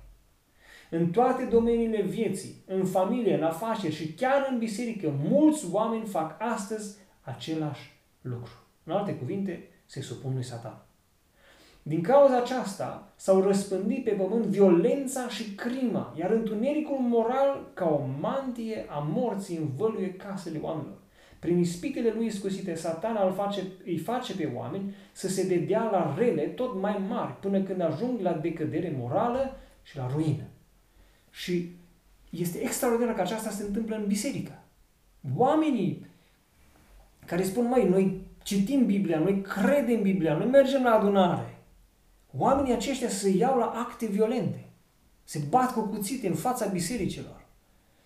În toate domeniile vieții, în familie, în afaceri și chiar în biserică, mulți oameni fac astăzi același lucru. În alte cuvinte, se supun lui Satan. Din cauza aceasta s-au răspândit pe pământ violența și crima, iar întunericul moral ca o mantie a morții învăluie casele oamenilor. Prin ispitele lui iscusite, satana îl face, îi face pe oameni să se dedea la rele tot mai mari, până când ajung la decădere morală și la ruină. Și este extraordinar că aceasta se întâmplă în biserică. Oamenii care spun, măi, noi citim Biblia, noi credem Biblia, noi mergem la adunare. Oamenii aceștia se iau la acte violente. Se bat cu cuțite în fața bisericilor.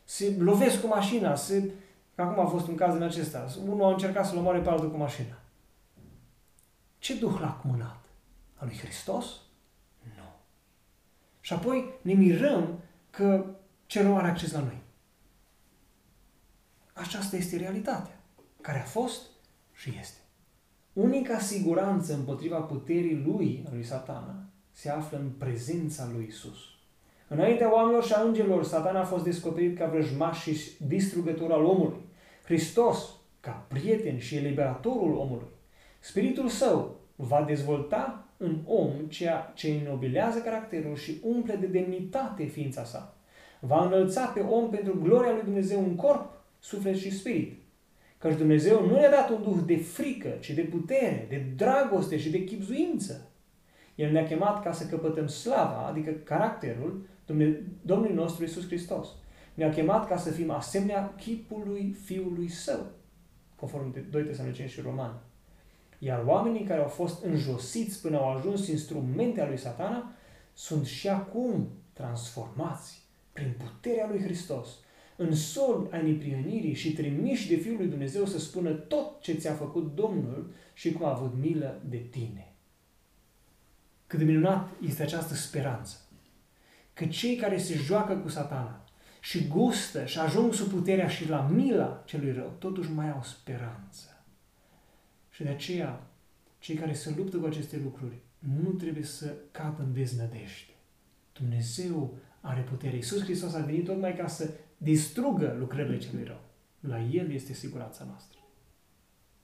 Se lovesc cu mașina, se... Acum a fost un caz din acesta. Unul a încercat să-l omoare pe altul cu mașina. Ce duh l-a cumânat? Al lui Hristos? Nu. Și apoi ne mirăm că cerul are acces la noi. Aceasta este realitatea, care a fost și este. Unica siguranță împotriva puterii lui, a lui satana, se află în prezența lui Isus. Înaintea oamenilor și a îngerilor, satana a fost descoperit ca vrăjmaș și distrugător al omului. Hristos, ca prieten și eliberatorul omului. Spiritul său va dezvolta în om ceea ce înobilează caracterul și umple de demnitate ființa sa. Va înălța pe om pentru gloria lui Dumnezeu un corp, suflet și spirit. Căci Dumnezeu nu ne-a dat un duh de frică, ci de putere, de dragoste și de chipzuință. El ne-a chemat ca să căpătăm slava, adică caracterul Domnului nostru Isus Hristos. Ne-a chemat ca să fim asemenea chipului Fiului Său, conform 2 Tesaloniceni și Romani. Iar oamenii care au fost înjosiți până au ajuns instrumente ale lui satana, sunt și acum transformați prin puterea lui Hristos în sol ai neprihănirii și trimiși de Fiul lui Dumnezeu să spună tot ce ți-a făcut Domnul și cum a avut milă de tine. Cât de minunat este această speranță. Că cei care se joacă cu satana și gustă și ajung sub puterea și la mila celui rău, totuși mai au speranță. Și de aceea, cei care se luptă cu aceste lucruri nu trebuie să cadă în deznădejde. Dumnezeu are putere. Iisus Hristos a venit tocmai ca să distrugă lucrările celui rău. La El este siguranța noastră.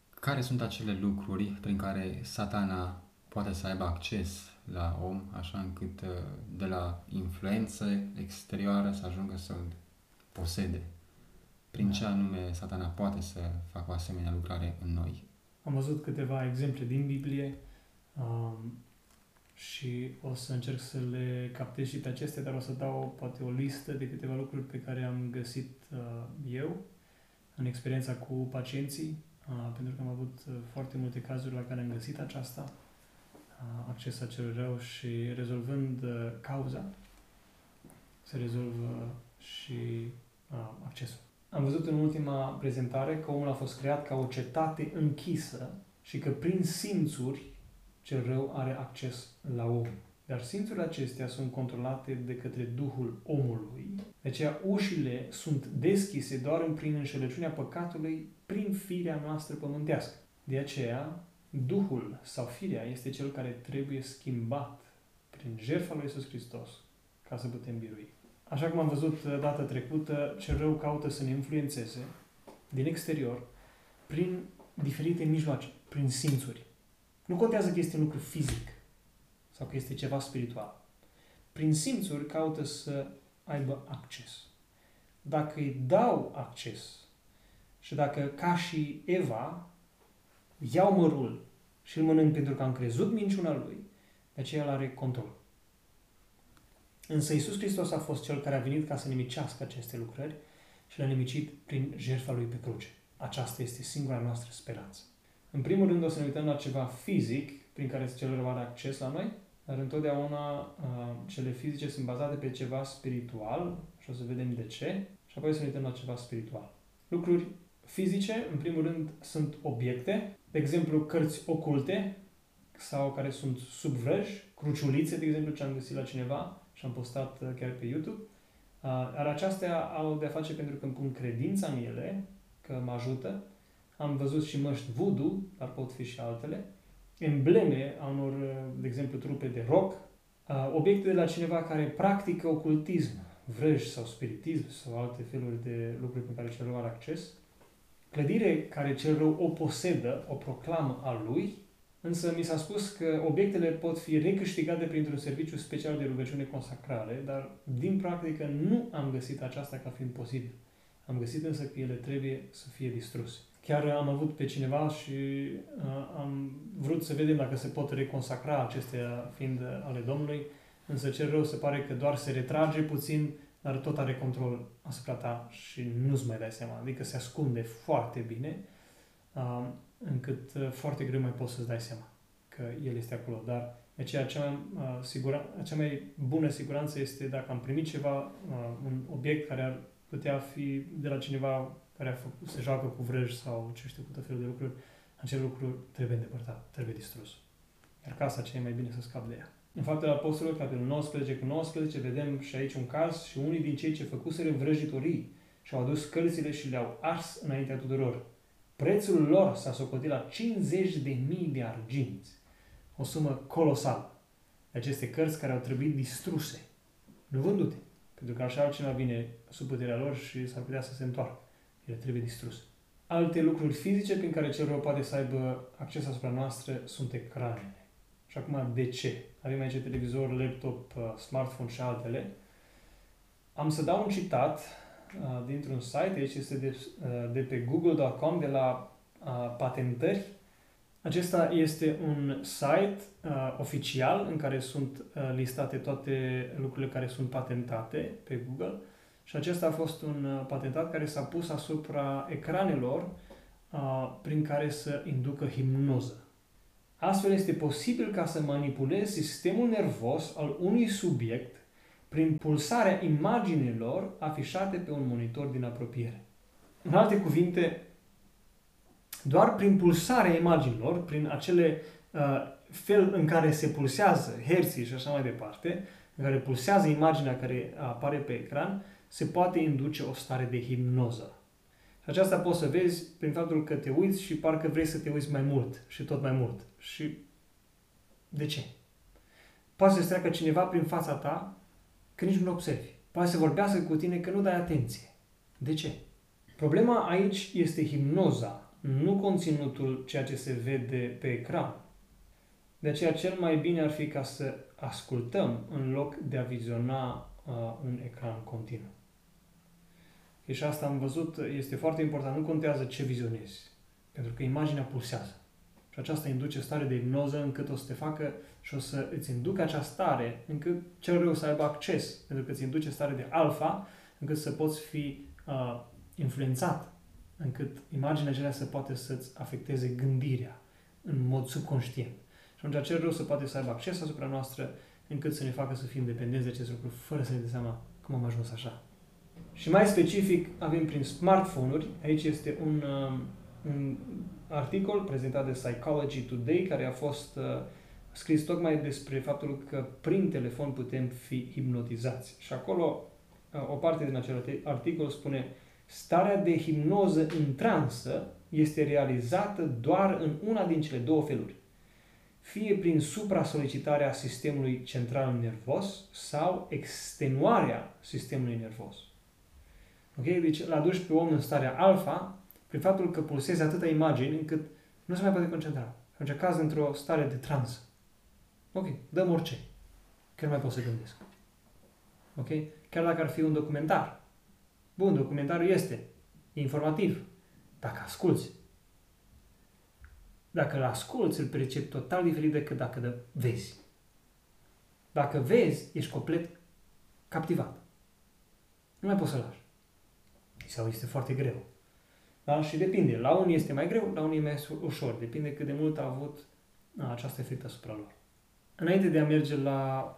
Care sunt acele lucruri prin care satana poate să aibă acces la om, așa încât uh, de la influență exterioară să ajungă să posede? Prin ce anume satana poate să facă o asemenea lucrare în noi? Am văzut câteva exemple din Biblie um, și o să încerc să le captez și pe acestea, dar o să dau poate o listă de câteva lucruri pe care am găsit uh, eu în experiența cu pacienții, uh, pentru că am avut uh, foarte multe cazuri la care am găsit aceasta, uh, acces cel rău și rezolvând uh, cauza, se rezolvă și uh, accesul. Am văzut în ultima prezentare că omul a fost creat ca o cetate închisă și că prin simțuri cel rău are acces la om. Dar simțurile acestea sunt controlate de către Duhul omului. De aceea ușile sunt deschise doar în prin înșelăciunea păcatului prin firea noastră pământească. De aceea, Duhul sau firea este cel care trebuie schimbat prin jertfa lui Iisus Hristos ca să putem birui. Așa cum am văzut data trecută, cel rău caută să ne influențeze din exterior prin diferite mijloace, prin simțuri. Nu contează că este un lucru fizic sau că este ceva spiritual. Prin simțuri caută să aibă acces. Dacă îi dau acces și dacă, ca și Eva, iau mărul și îl mănânc pentru că am crezut minciuna lui, de aceea el are control. Însă Iisus Hristos a fost Cel care a venit ca să nimicească aceste lucrări și le-a nimicit prin jertfa Lui pe cruce. Aceasta este singura noastră speranță. În primul rând o să ne uităm la ceva fizic prin care Cel are acces la noi, dar întotdeauna cele fizice sunt bazate pe ceva spiritual și o să vedem de ce și apoi să ne uităm la ceva spiritual. Lucruri fizice, în primul rând, sunt obiecte, de exemplu, cărți oculte sau care sunt sub vrăj, cruciulițe, de exemplu, ce am găsit la cineva și am postat uh, chiar pe YouTube. Dar acestea au de-a face pentru că îmi pun credința în ele, că mă ajută. Am văzut și măști voodoo, dar pot fi și altele. Embleme a unor, uh, de exemplu, trupe de rock. Obiecte de la cineva care practică ocultism, vrăj sau spiritism sau alte feluri de lucruri pe care cel rău are acces. Clădire care cel rău o posedă, o proclamă a lui, însă mi s-a spus că obiectele pot fi recâștigate printr-un serviciu special de rugăciune consacrale, dar din practică nu am găsit aceasta ca fiind posibil. Am găsit însă că ele trebuie să fie distruse. Chiar am avut pe cineva și uh, am vrut să vedem dacă se pot reconsacra acestea fiind ale Domnului, însă cel rău se pare că doar se retrage puțin, dar tot are control asupra ta și nu-ți mai dai seama. Adică se ascunde foarte bine, uh, încât uh, foarte greu mai poți să-ți dai seama că el este acolo. Dar de aceea cea mai, uh, sigura, cea mai bună siguranță este dacă am primit ceva, uh, un obiect care ar putea fi de la cineva care a făcut, se joacă cu vrăj sau ce știu, cu tot felul de lucruri, acel lucru trebuie îndepărtat, trebuie distrus. Iar casa ce e mai bine să scapi de ea. În faptele Apostolilor, capitolul 19 cu 19, vedem și aici un caz și unii din cei ce făcuseră vrăjitorii și-au adus cărțile și le-au ars înaintea tuturor. Prețul lor s-a socotit la 50 de mii de arginți. O sumă colosală. Aceste cărți care au trebuit distruse, nu vândute. Pentru că așa altcineva vine sub puterea lor și s-ar putea să se întoarcă. Ele trebuie distruse. Alte lucruri fizice prin care cel rău poate să aibă acces asupra noastră sunt ecranele. Și acum, de ce? Avem aici televizor, laptop, uh, smartphone și altele. Am să dau un citat uh, dintr-un site, aici este de, uh, de pe google.com, de la patentări. Acesta este un site uh, oficial în care sunt uh, listate toate lucrurile care sunt patentate pe Google și acesta a fost un uh, patentat care s-a pus asupra ecranelor uh, prin care să inducă hipnoză. Astfel este posibil ca să manipulezi sistemul nervos al unui subiect prin pulsarea imaginilor afișate pe un monitor din apropiere. În alte cuvinte, doar prin pulsarea imaginilor, prin acele uh, fel în care se pulsează herții și așa mai departe, în care pulsează imaginea care apare pe ecran, se poate induce o stare de hipnoză. Și aceasta poți să vezi prin faptul că te uiți și parcă vrei să te uiți mai mult și tot mai mult. Și de ce? Poate să treacă cineva prin fața ta că nici nu observi. Poate să vorbească cu tine că nu dai atenție. De ce? Problema aici este hipnoza, nu conținutul ceea ce se vede pe ecran. De aceea cel mai bine ar fi ca să ascultăm în loc de a viziona uh, un ecran continuu. Și asta am văzut, este foarte important, nu contează ce vizionezi, pentru că imaginea pulsează. Și aceasta induce stare de hipnoză încât o să te facă și o să îți inducă acea stare încât cel rău să aibă acces, pentru că îți induce stare de alfa, încât să poți fi uh, influențat, încât imaginea acelea să poate să-ți afecteze gândirea în mod subconștient. Și atunci acel rău să poate să aibă acces asupra noastră încât să ne facă să fim dependenți de acest lucru fără să ne dăm seama cum am ajuns așa. Și mai specific avem prin smartphone-uri, aici este un, um, un articol prezentat de Psychology Today care a fost uh, scris tocmai despre faptul că prin telefon putem fi hipnotizați. Și acolo uh, o parte din acel articol spune starea de hipnoză în transă este realizată doar în una din cele două feluri. Fie prin supra-solicitarea sistemului central nervos sau extenuarea sistemului nervos. Ok? Deci îl aduci pe om în starea alfa prin faptul că pulsezi atâta imagini încât nu se mai poate concentra. Și atunci caz într-o stare de trans. Ok, dăm orice. Chiar mai pot să gândesc. Ok? Chiar dacă ar fi un documentar. Bun, documentarul este informativ. Dacă asculți. Dacă îl asculți, îl percepi total diferit decât dacă îl vezi. Dacă vezi, ești complet captivat. Nu mai poți să lași. Sau este foarte greu. Da? Și depinde. La unii este mai greu, la unii mai ușor. Depinde cât de mult a avut a, această efect asupra lor. Înainte de a merge la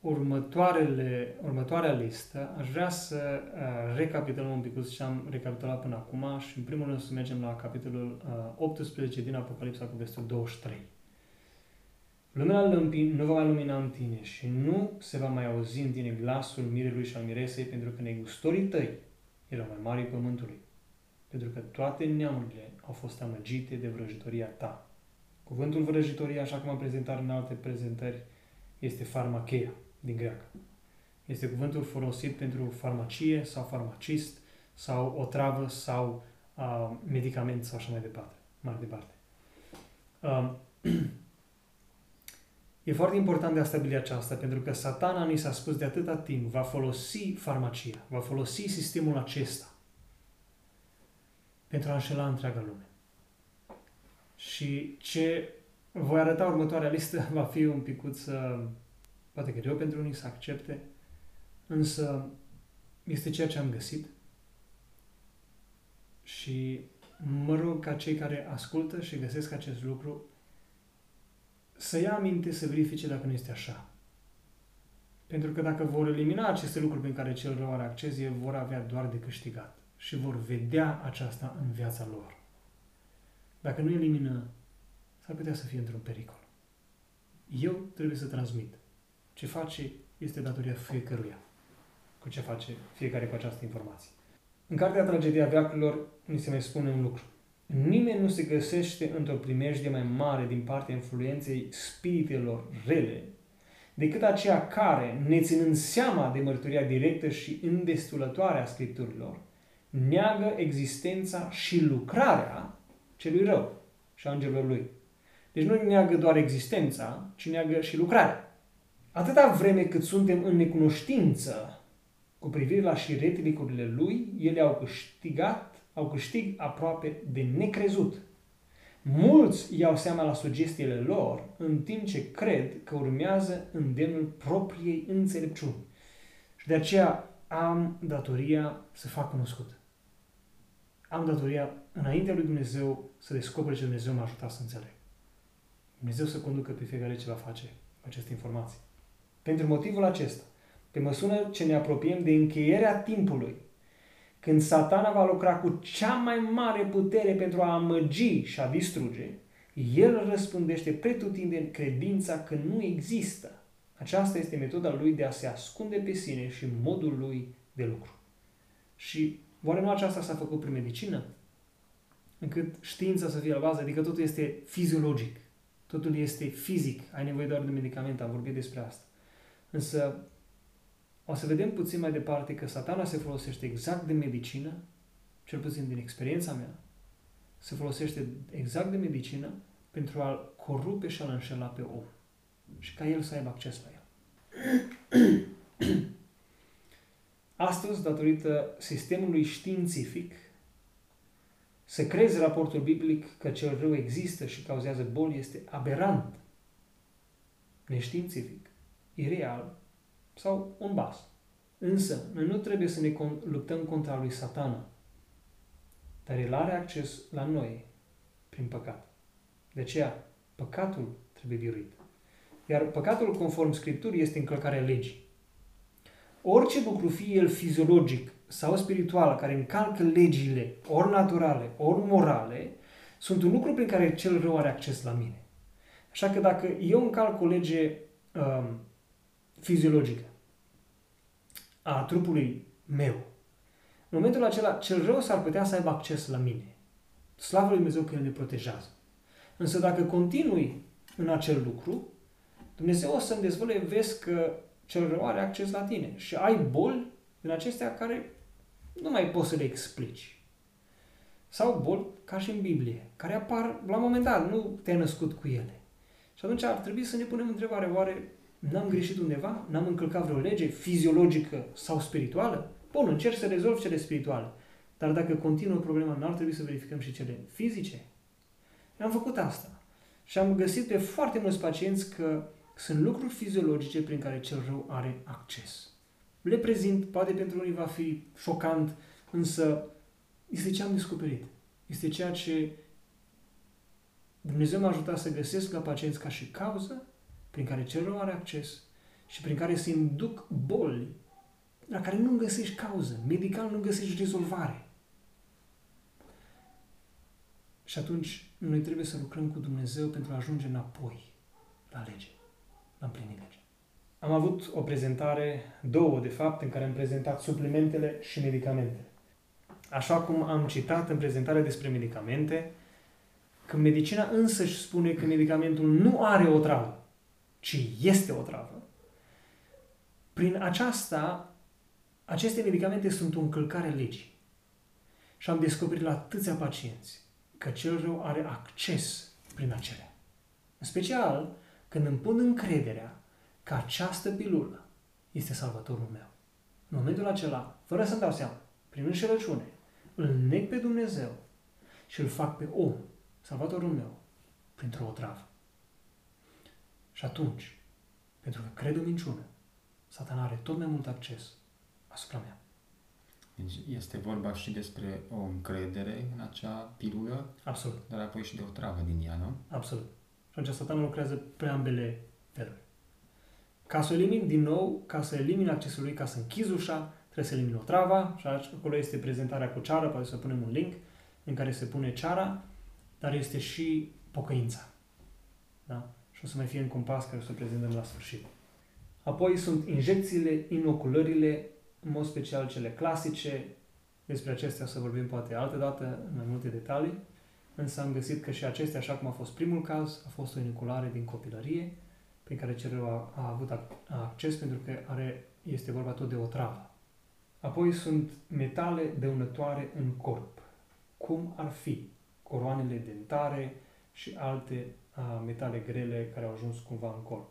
următoarele, următoarea listă, aș vrea să uh, recapitulăm un pic ce am recapitulat până acum și în primul rând să mergem la capitolul uh, 18 din Apocalipsa cu versetul 23. Lumina lămpii nu va mai lumina în tine și nu se va mai auzi în tine glasul mirelui și al miresei pentru că negustorii tăi erau mai mari pământului. Pentru că toate neamurile au fost amăgite de vrăjitoria ta. Cuvântul vrăjitorie, așa cum am prezentat în alte prezentări, este farmacheia din greacă. Este cuvântul folosit pentru farmacie sau farmacist sau o travă sau uh, medicament sau așa mai departe. Mai departe. Uh, *clears throat* e foarte important de a stabili aceasta pentru că satana ni s-a spus de atâta timp va folosi farmacia, va folosi sistemul acesta pentru a înșela întreaga lume. Și ce voi arăta următoarea listă *laughs* va fi un picuț, poate că greu pentru unii să accepte, însă este ceea ce am găsit și mă rog ca cei care ascultă și găsesc acest lucru să ia aminte să verifice dacă nu este așa. Pentru că dacă vor elimina aceste lucruri prin care cel rău are acces, ei vor avea doar de câștigat și vor vedea aceasta în viața lor. Dacă nu elimină, s-ar putea să fie într-un pericol. Eu trebuie să transmit. Ce face este datoria fiecăruia cu ce face fiecare cu această informație. În cartea Tragedia Veacurilor ni se mai spune un lucru. Nimeni nu se găsește într-o primejdie mai mare din partea influenței spiritelor rele decât aceea care, neținând seama de mărturia directă și îndestulătoare a Scripturilor, neagă existența și lucrarea celui rău și angelilor lui. Deci nu neagă doar existența, ci neagă și lucrarea. Atâta vreme cât suntem în necunoștință cu privire la șiretlicurile lui, ele au câștigat, au câștig aproape de necrezut. Mulți iau seama la sugestiile lor, în timp ce cred că urmează îndemnul propriei înțelepciuni. Și de aceea am datoria să fac cunoscut am datoria înaintea lui Dumnezeu să descopere ce Dumnezeu m-a ajutat să înțeleg. Dumnezeu să conducă pe fiecare ce va face aceste informații. Pentru motivul acesta, pe măsură ce ne apropiem de încheierea timpului, când satana va lucra cu cea mai mare putere pentru a amăgi și a distruge, el răspundește pretutindeni credința că nu există. Aceasta este metoda lui de a se ascunde pe sine și modul lui de lucru. Și Oare nu aceasta s-a făcut prin medicină? Încât știința să fie la bază, adică totul este fiziologic, totul este fizic, ai nevoie doar de medicamente, am vorbit despre asta. Însă o să vedem puțin mai departe că satana se folosește exact de medicină, cel puțin din experiența mea, se folosește exact de medicină pentru a-l corupe și a-l înșela pe om și ca el să aibă acces la el. *clears throat* Astăzi, datorită sistemului științific, să crezi raportul biblic că cel rău există și cauzează boli este aberant, neștiințific, ireal sau un bas. Însă, noi nu trebuie să ne luptăm contra lui satana, dar el are acces la noi prin păcat. De aceea, păcatul trebuie biruit. Iar păcatul, conform Scripturii, este încălcarea legii orice lucru, fie el fiziologic sau spiritual, care încalcă legile, ori naturale, ori morale, sunt un lucru prin care cel rău are acces la mine. Așa că dacă eu încalc o lege um, fiziologică a trupului meu, în momentul acela cel rău s-ar putea să aibă acces la mine. Slavă lui Dumnezeu că El ne protejează. Însă dacă continui în acel lucru, Dumnezeu o să-mi dezvăluie, vezi că cel rău are acces la tine și ai boli din acestea care nu mai poți să le explici. Sau boli, ca și în Biblie, care apar la un moment dat, nu te-ai născut cu ele. Și atunci ar trebui să ne punem întrebare, oare n-am greșit undeva? N-am încălcat vreo lege fiziologică sau spirituală? Bun, încerc să rezolv cele spirituale. Dar dacă continuă problema, n-ar trebui să verificăm și cele fizice? Eu am făcut asta. Și am găsit pe foarte mulți pacienți că sunt lucruri fiziologice prin care cel rău are acces. Le prezint, poate pentru unii va fi șocant, însă este ce am descoperit. Este ceea ce Dumnezeu m-a ajutat să găsesc la pacienți ca și cauză, prin care cel rău are acces și prin care se induc boli la care nu găsești cauză, medical nu găsești rezolvare. Și atunci noi trebuie să lucrăm cu Dumnezeu pentru a ajunge înapoi la lege, la împlinit lege. Am avut o prezentare, două de fapt, în care am prezentat suplimentele și medicamentele. Așa cum am citat în prezentarea despre medicamente, că medicina însăși spune că medicamentul nu are o travă, ci este o travă, prin aceasta, aceste medicamente sunt o încălcare legii. Și am descoperit la atâția pacienți că cel rău are acces prin acelea. În special când îmi pun încrederea că această pilulă este salvatorul meu. În momentul acela, fără să-mi dau seama, prin înșelăciune, îl neg pe Dumnezeu și îl fac pe om, salvatorul meu, printr-o otravă. Și atunci, pentru că cred în minciună, Satan are tot mai mult acces asupra mea. Deci este vorba și despre o încredere în acea pilulă, Absolut. dar apoi și de o travă din ea, nu? Absolut. Și atunci satanul lucrează pe ambele feluri. Ca să o elimin din nou, ca să elimin accesul lui, ca să închizi ușa, trebuie să elimin o trava și acolo este prezentarea cu ceară, poate să punem un link în care se pune ceara, dar este și pocăința. Da? Și o să mai fie în compas care o să prezentăm la sfârșit. Apoi sunt injecțiile, inoculările, în mod special cele clasice. Despre acestea o să vorbim poate altă dată, în mai multe detalii. Însă am găsit că și acestea, așa cum a fost primul caz, a fost o inoculare din copilărie, prin care cerul a, a avut acces pentru că are, este vorba tot de o travă. Apoi sunt metale dăunătoare în corp, cum ar fi coroanele dentare și alte a, metale grele care au ajuns cumva în corp.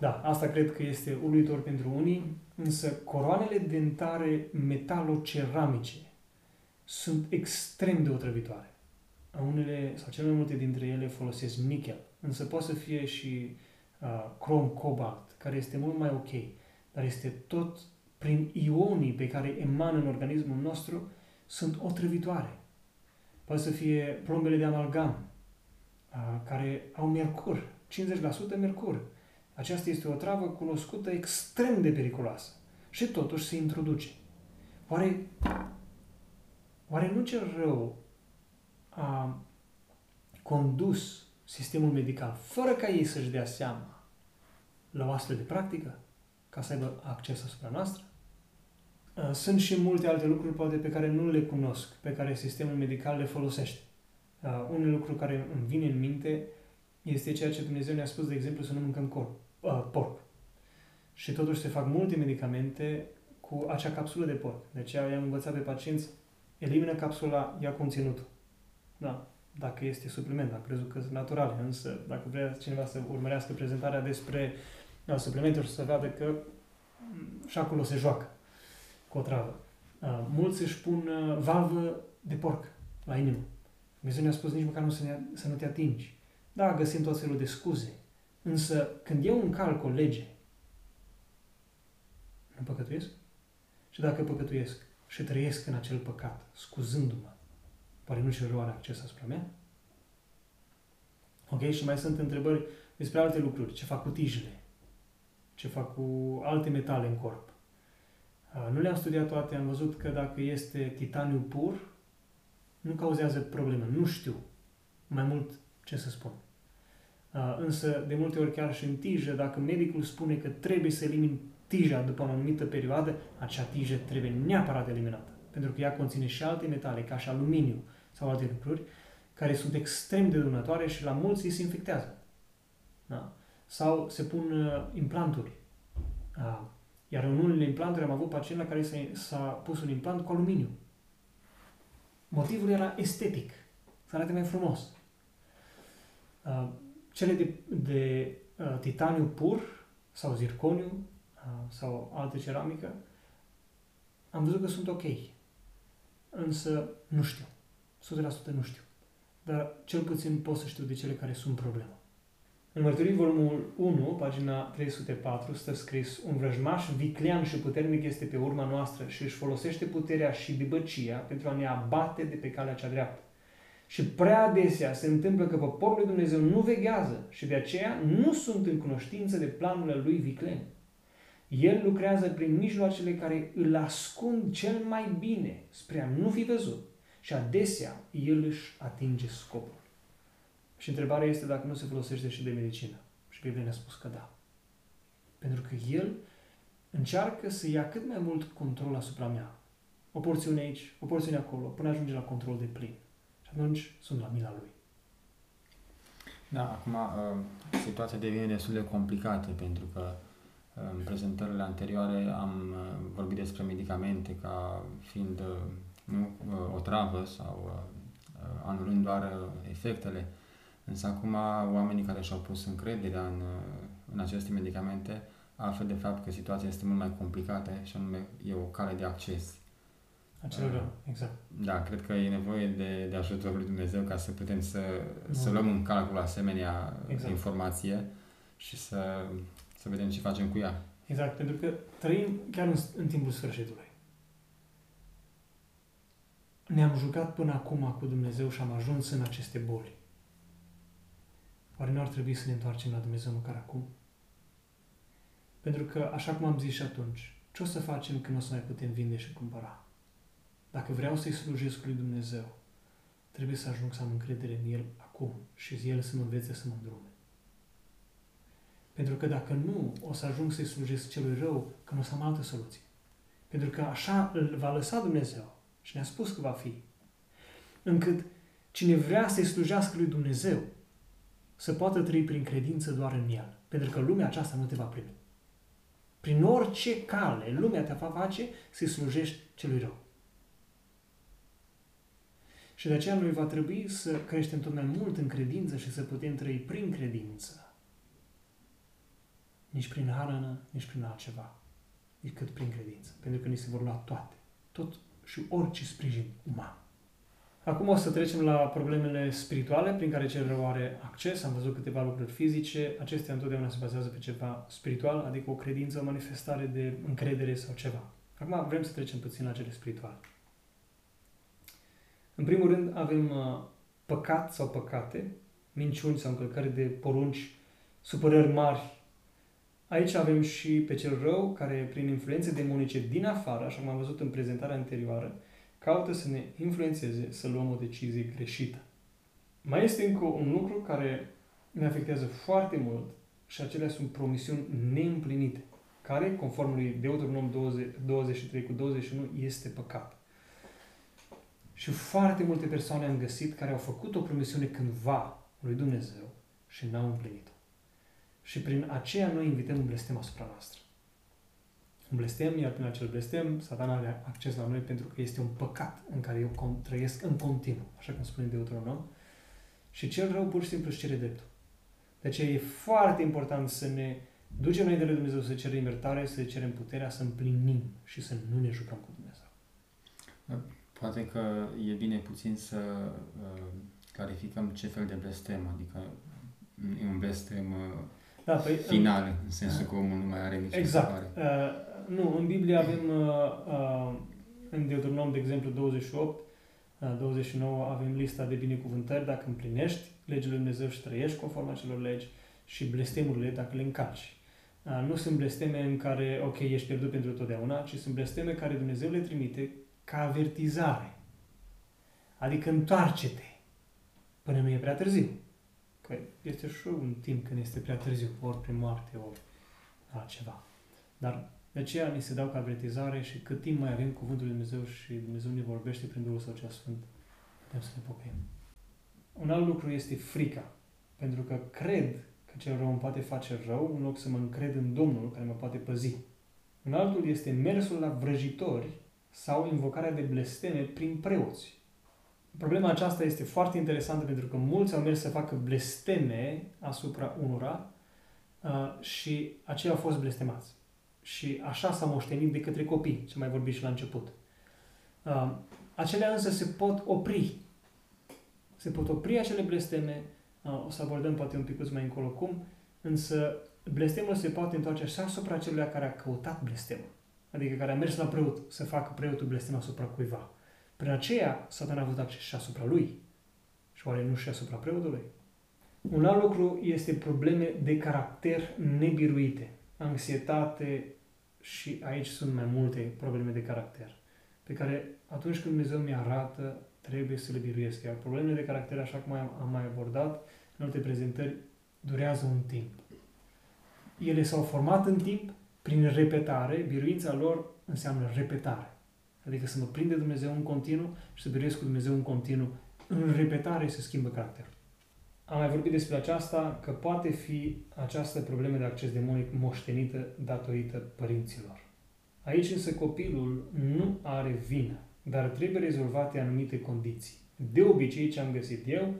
Da, asta cred că este uluitor pentru unii, însă coroanele dentare metaloceramice sunt extrem de otrăvitoare. Unele, sau cele mai multe dintre ele folosesc nichel, însă poate să fie și uh, crom cobalt, care este mult mai ok, dar este tot prin ionii pe care emană în organismul nostru, sunt otrăvitoare. Poate să fie plombele de amalgam, uh, care au mercur, 50% mercur. Aceasta este o travă cunoscută extrem de periculoasă și totuși se introduce. Oare, oare nu cel rău a condus sistemul medical fără ca ei să-și dea seama la o astfel de practică ca să aibă acces asupra noastră? Sunt și multe alte lucruri poate pe care nu le cunosc, pe care sistemul medical le folosește. Un lucru care îmi vine în minte este ceea ce Dumnezeu ne-a spus, de exemplu, să nu mâncăm corp, uh, porc. Și totuși se fac multe medicamente cu acea capsulă de porc. Deci i-am învățat pe pacienți, elimină capsula, ia conținutul. Da, dacă este supliment, am crezut că sunt naturale, însă dacă vrea cineva să urmărească prezentarea despre da, suplimente și să vadă că mm, și acolo se joacă cu o travă. Uh, mulți își pun uh, valvă de porc la inimă. Dumnezeu ne-a spus nici măcar nu să, ne, să nu te atingi. Da, găsim tot felul de scuze. Însă, când eu încalc o lege, nu păcătuiesc? Și dacă păcătuiesc și trăiesc în acel păcat, scuzându-mă, oare nu și rău are acces asupra mea? Ok? Și mai sunt întrebări despre alte lucruri. Ce fac cu tijele? Ce fac cu alte metale în corp? Nu le-am studiat toate, am văzut că dacă este titaniu pur, nu cauzează probleme. Nu știu mai mult ce să spun. Uh, însă, de multe ori chiar și în tijă, dacă medicul spune că trebuie să elimini tija după o anumită perioadă, acea tijă trebuie neapărat eliminată. Pentru că ea conține și alte metale, ca și aluminiu sau alte lucruri, care sunt extrem de dăunătoare și la mulți îi se infectează. Da? Sau se pun uh, implanturi. Uh, iar în unele implanturi am avut pacienți la care s-a pus un implant cu aluminiu. Motivul era estetic, să arate mai frumos. Uh, cele de, de uh, titaniu pur sau zirconiu uh, sau altă ceramică, am văzut că sunt ok. Însă nu știu. 100% nu știu. Dar cel puțin pot să știu de cele care sunt probleme. În Mărturii, volumul 1, pagina 304, stă scris Un vrăjmaș viclean și puternic este pe urma noastră și își folosește puterea și bibăcia pentru a ne abate de pe calea cea dreaptă. Și prea adesea se întâmplă că poporul lui Dumnezeu nu veghează și de aceea nu sunt în cunoștință de planurile lui viclen. El lucrează prin mijloacele care îl ascund cel mai bine spre a nu fi văzut și adesea el își atinge scopul. Și întrebarea este dacă nu se folosește și de medicină. Și Biblia ne-a spus că da. Pentru că El încearcă să ia cât mai mult control asupra mea. O porțiune aici, o porțiune acolo, până ajunge la control de plin. Și atunci sunt la mila Lui. Da, acum uh, situația devine destul de complicată pentru că uh, în prezentările anterioare am uh, vorbit despre medicamente ca fiind nu, o travă sau anulând doar efectele Însă acum oamenii care și-au pus încrederea în, în aceste medicamente află de fapt că situația este mult mai complicată și anume e o cale de acces. Acel uh, rău, exact. Da, cred că e nevoie de, de ajutorul lui Dumnezeu ca să putem să, să luăm în calcul asemenea exact. informație și să, să vedem ce facem cu ea. Exact, pentru că trăim chiar în, în timpul sfârșitului. Ne-am jucat până acum cu Dumnezeu și am ajuns în aceste boli. Oare nu ar trebui să ne întoarcem la Dumnezeu măcar acum? Pentru că, așa cum am zis și atunci, ce o să facem când o să mai putem vinde și cumpăra? Dacă vreau să-i slujesc lui Dumnezeu, trebuie să ajung să am încredere în El acum și El să mă învețe să mă îndrume. Pentru că dacă nu, o să ajung să-i slujesc celui rău, că nu o să am altă soluție. Pentru că așa îl va lăsa Dumnezeu și ne-a spus că va fi. Încât cine vrea să-i slujească lui Dumnezeu, să poată trăi prin credință doar în El. Pentru că lumea aceasta nu te va primi. Prin orice cale, lumea te va face să-i slujești celui rău. Și de aceea noi va trebui să creștem tot mai mult în credință și să putem trăi prin credință. Nici prin harană, nici prin altceva, decât prin credință. Pentru că ni se vor lua toate, tot și orice sprijin uman. Acum o să trecem la problemele spirituale prin care cel rău are acces. Am văzut câteva lucruri fizice. Acestea întotdeauna se bazează pe ceva spiritual, adică o credință, o manifestare de încredere sau ceva. Acum vrem să trecem puțin la cele spirituale. În primul rând avem uh, păcat sau păcate, minciuni sau încălcări de porunci, supărări mari. Aici avem și pe cel rău care prin influențe demonice din afară, așa cum am văzut în prezentarea anterioară, caută să ne influențeze să luăm o decizie greșită. Mai este încă un lucru care ne afectează foarte mult și acelea sunt promisiuni neîmplinite, care, conform lui Deuteronom 20, 23 cu 21, este păcat. Și foarte multe persoane am găsit care au făcut o promisiune cândva lui Dumnezeu și n-au împlinit-o. Și prin aceea noi invităm un blestem asupra noastră un blestem, iar prin acel blestem satana are acces la noi pentru că este un păcat în care eu trăiesc în continuu, așa cum spune Deuteronom, și cel rău pur și simplu își cere dreptul. De aceea e foarte important să ne ducem înainte de Dumnezeu, să cerem iertare, să cerem puterea, să împlinim și să nu ne jucăm cu Dumnezeu. Poate că e bine puțin să uh, clarificăm ce fel de blestem, adică e un blestem uh, da, păi, final, în, în sensul că omul nu mai are nici Exact. Uh, nu, în Biblie avem, uh, uh, în Deuteronom, de exemplu, 28, uh, 29, avem lista de binecuvântări dacă împlinești legile lui Dumnezeu și trăiești conform acelor legi și blestemurile dacă le încalci. Uh, nu sunt blesteme în care, ok, ești pierdut pentru totdeauna, ci sunt blesteme care Dumnezeu le trimite ca avertizare. Adică întoarce-te până nu e prea târziu. Că Că este și un timp când este prea târziu, ori prin moarte, ori altceva. Dar de aceea ni se dau ca avertizare și cât timp mai avem Cuvântul Lui Dumnezeu și Dumnezeu ne vorbește prin Duhul Său cel Sfânt, putem să ne pocăim. Un alt lucru este frica. Pentru că cred că cel rău îmi poate face rău, în loc să mă încred în Domnul care mă poate păzi. Un altul este mersul la vrăjitori sau invocarea de blesteme prin preoți. Problema aceasta este foarte interesantă pentru că mulți au mers să facă blesteme asupra unora uh, și aceia au fost blestemați. Și așa s-au moștenit de către copii, ce mai vorbit și la început. Uh, acelea însă se pot opri. Se pot opri acele blesteme, uh, o să abordăm poate un pic mai încolo cum, însă blestemul se poate întoarce și asupra celui care a căutat blestemul. Adică care a mers la preot să facă preotul blestem asupra cuiva. Prin aceea, Satan a avut acces și asupra lui. Și oare nu și asupra preotului? Un alt lucru este probleme de caracter nebiruite. Anxietate și aici sunt mai multe probleme de caracter pe care atunci când Dumnezeu mi arată, trebuie să le biruiesc. Iar problemele de caracter, așa cum am mai abordat în alte prezentări, durează un timp. Ele s-au format în timp prin repetare, biruința lor înseamnă repetare. Adică să mă prinde Dumnezeu în continuu și să biruiesc cu Dumnezeu în continuu. În repetare se schimbă caracterul. Am mai vorbit despre aceasta, că poate fi această problemă de acces demonic moștenită datorită părinților. Aici însă copilul nu are vină, dar trebuie rezolvate anumite condiții. De obicei, ce am găsit eu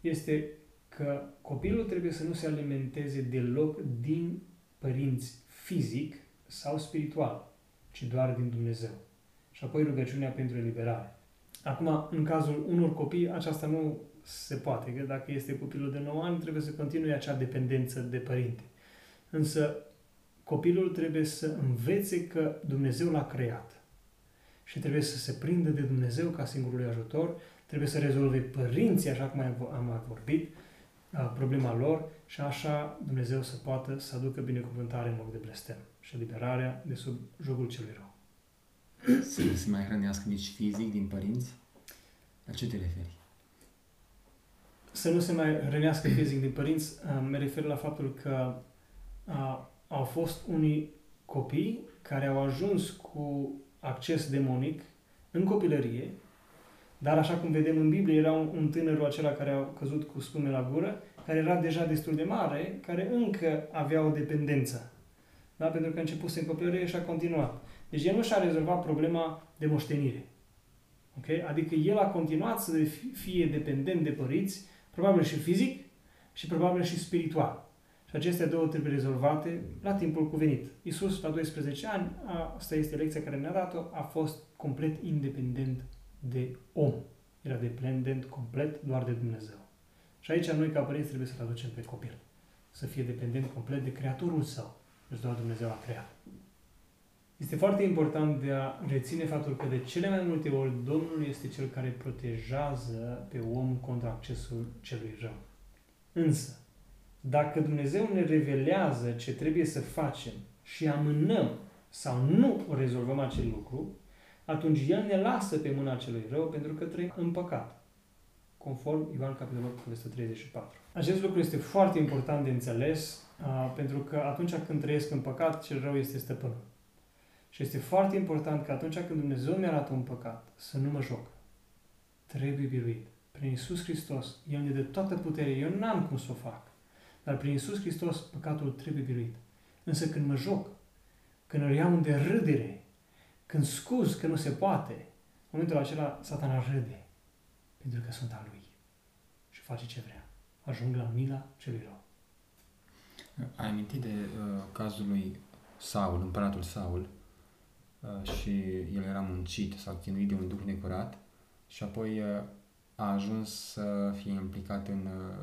este că copilul trebuie să nu se alimenteze deloc din părinți fizic sau spiritual, ci doar din Dumnezeu. Și apoi rugăciunea pentru eliberare. Acum, în cazul unor copii, aceasta nu se poate, că dacă este copilul de 9 ani, trebuie să continue acea dependență de părinte. Însă, copilul trebuie să învețe că Dumnezeu l-a creat și trebuie să se prindă de Dumnezeu ca singurul ajutor, trebuie să rezolve părinții, așa cum am mai vorbit, problema lor și așa Dumnezeu să poată să aducă binecuvântare în loc de blestem și liberarea de sub jugul celui rău. Să nu se mai hrănească nici fizic din părinți? La ce te referi? Să nu se mai hrănească fizic din părinți, mă refer la faptul că au fost unii copii care au ajuns cu acces demonic în copilărie, dar așa cum vedem în Biblie, era un, un tânăr acela care a căzut cu spume la gură, care era deja destul de mare, care încă avea o dependență. Da? Pentru că a început în copilărie și a continuat. Deci el nu și-a rezolvat problema de moștenire. Okay? Adică el a continuat să fie dependent de părinți, probabil și fizic și probabil și spiritual. Și acestea două trebuie rezolvate la timpul cuvenit. Isus, la 12 ani, asta este lecția care ne-a dat-o, a fost complet independent de om. Era dependent complet doar de Dumnezeu. Și aici noi, ca părinți, trebuie să-l aducem pe copil. Să fie dependent complet de Creatorul său. Deci doar Dumnezeu a creat. Este foarte important de a reține faptul că de cele mai multe ori Domnul este Cel care protejează pe om contra accesul celui rău. Însă, dacă Dumnezeu ne revelează ce trebuie să facem și amânăm sau nu rezolvăm acel lucru, atunci El ne lasă pe mâna celui rău pentru că trăim în păcat. Conform Ioan capitolul 134. Acest lucru este foarte important de înțeles pentru că atunci când trăiesc în păcat, cel rău este stăpânul. Și este foarte important că atunci când Dumnezeu mi arată un păcat, să nu mă joc. Trebuie biruit. Prin Isus Hristos, El ne dă toată puterea. Eu n-am cum să o fac. Dar prin Isus Hristos, păcatul trebuie biruit. Însă când mă joc, când îl iau de râdere, când scuz că nu se poate, în momentul acela satana râde. Pentru că sunt a lui. Și face ce vrea. Ajung la mila celui rău. Ai amintit de uh, cazul lui Saul, împăratul Saul, uh, și el era muncit sau chinuit de un duh necurat și apoi uh, a ajuns să fie implicat în, uh,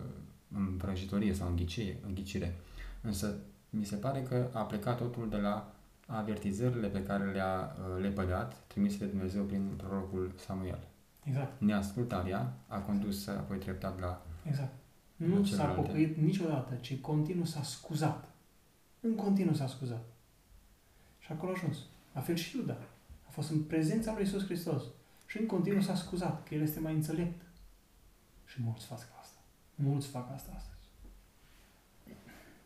în vrăjitorie sau în, ghicie, în ghicire. Însă mi se pare că a plecat totul de la avertizările pe care le-a uh, lepădat, trimise de Dumnezeu prin prorocul Samuel. Exact. Neascultarea a condus apoi treptat la Exact. Nu s-a pocăit niciodată, ci continuu s-a scuzat. În continuu s-a scuzat. Și acolo a ajuns. La fel și Iuda. A fost în prezența lui Isus Hristos. Și în continuu s-a scuzat că El este mai înțelept. Și mulți fac asta. Mulți fac asta astăzi.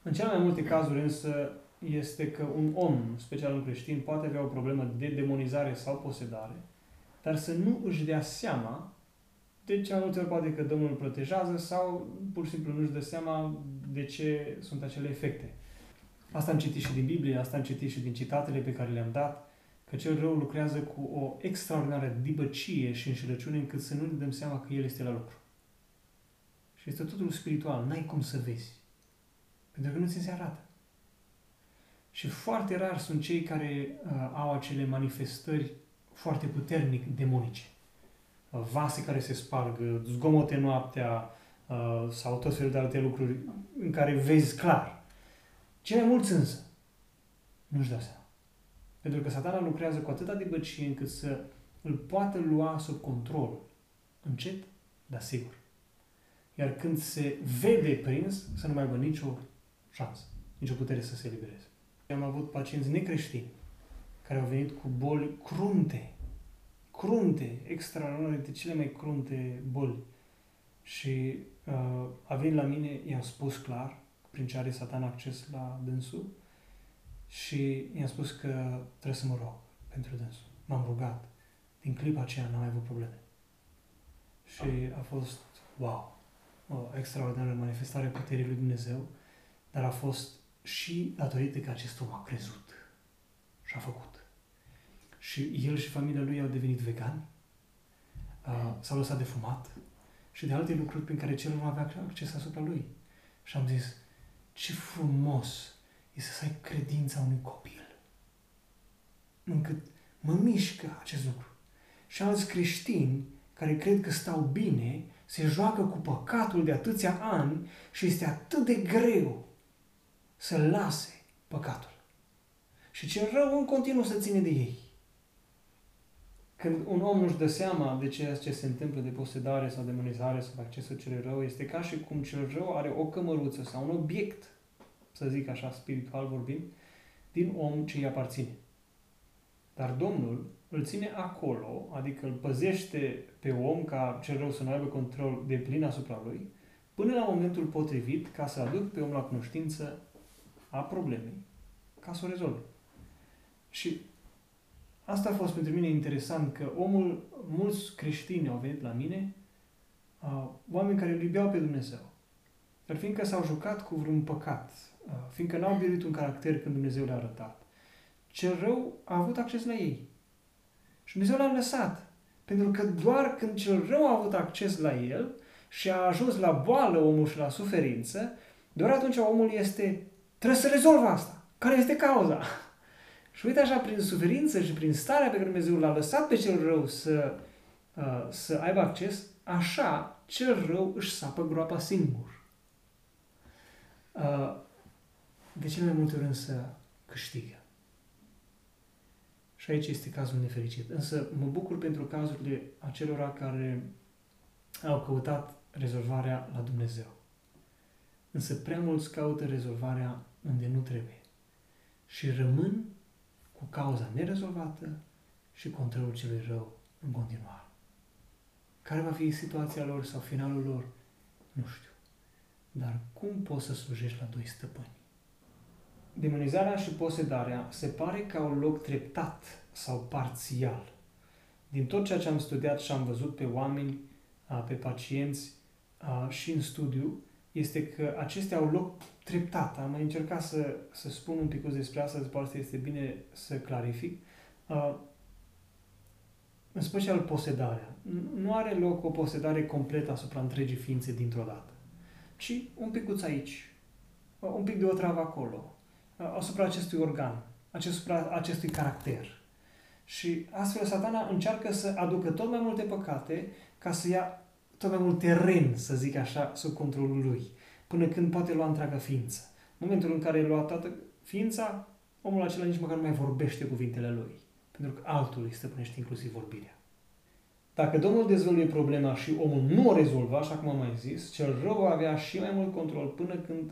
În cele mai multe cazuri însă este că un om, special un creștin, poate avea o problemă de demonizare sau posedare, dar să nu își dea seama de ce multe ori poate că Domnul îl protejează sau pur și simplu nu își dă seama de ce sunt acele efecte. Asta am citit și din Biblie, asta am citit și din citatele pe care le-am dat, că cel rău lucrează cu o extraordinară dibăcie și înșelăciune încât să nu ne dăm seama că el este la lucru. Și este totul spiritual, n-ai cum să vezi. Pentru că nu ți se arată. Și foarte rar sunt cei care uh, au acele manifestări foarte puternic demonice. Uh, vase care se sparg, zgomote noaptea uh, sau tot felul de alte lucruri în care vezi clar. Cei mai mulți însă nu-și dau seama. Pentru că satana lucrează cu atâta de băcie încât să îl poată lua sub control. Încet, dar sigur. Iar când se vede prins, să nu mai aibă nicio șansă, nicio putere să se elibereze. Am avut pacienți necreștini care au venit cu boli crunte, crunte, extraordinare de cele mai crunte boli. Și uh, a venit la mine, i-am spus clar, prin ce are satan acces la dânsul, și i-am spus că trebuie să mă rog pentru dânsul. M-am rugat. Din clipa aceea n-am mai avut probleme. Și a fost, wow, o extraordinară manifestare a puterii lui Dumnezeu, dar a fost și datorită că acest om a crezut și a făcut. Și el și familia lui au devenit vegani, s-au lăsat de fumat și de alte lucruri prin care cel nu avea acces asupra lui. Și am zis, ce frumos este să ai credința unui copil. Încât mă mișcă acest lucru. Și alți creștini care cred că stau bine, se joacă cu păcatul de atâția ani și este atât de greu să lase păcatul. Și cel rău în continuu să ține de ei. Când un om nu-și dă seama de ceea ce se întâmplă de posedare sau demonizare sau accesul cel rău, este ca și cum cel rău are o cămăruță sau un obiect, să zic așa, spiritual vorbind, din om ce îi aparține. Dar Domnul îl ține acolo, adică îl păzește pe om ca cel rău să nu aibă control de plin asupra lui, până la momentul potrivit ca să aduc pe om la cunoștință a problemei ca să o rezolve. Și asta a fost pentru mine interesant, că omul, mulți creștini au venit la mine, uh, oameni care îl iubeau pe Dumnezeu. Dar fiindcă s-au jucat cu vreun păcat, uh, fiindcă n-au biruit un caracter când Dumnezeu le-a arătat, cel rău a avut acces la ei. Și Dumnezeu l-a lăsat. Pentru că doar când cel rău a avut acces la el și a ajuns la boală omul și la suferință, doar atunci omul este Trebuie să rezolvă asta. Care este cauza? Și uite așa, prin suferință și prin starea pe care Dumnezeu l-a lăsat pe cel rău să, uh, să aibă acces, așa cel rău își sapă groapa singur. Uh, de cele mai multe ori însă câștigă. Și aici este cazul nefericit. Însă mă bucur pentru cazurile acelora care au căutat rezolvarea la Dumnezeu. Însă prea mulți caută rezolvarea unde nu trebuie. Și rămân cu cauza nerezolvată și controlul celui rău în continuare. Care va fi situația lor sau finalul lor? Nu știu. Dar cum poți să slujești la doi stăpâni? Demonizarea și posedarea se pare că au loc treptat sau parțial. Din tot ceea ce am studiat și am văzut pe oameni, pe pacienți și în studiu, este că acestea au loc treptat. Am mai încercat să, să spun un pic despre asta, după asta este bine să clarific. Uh, în special posedarea. Nu are loc o posedare completă asupra întregii ființe dintr-o dată, ci un picuț aici, un pic de o travă acolo, asupra acestui organ, asupra acestui caracter. Și astfel satana încearcă să aducă tot mai multe păcate ca să ia tot mai mult teren, să zic așa, sub controlul lui, până când poate lua întreaga ființă. În momentul în care e luat toată ființa, omul acela nici măcar nu mai vorbește cuvintele lui, pentru că altul îi stăpânește inclusiv vorbirea. Dacă Domnul dezvăluie problema și omul nu o rezolvă, așa cum am mai zis, cel rău va avea și mai mult control până când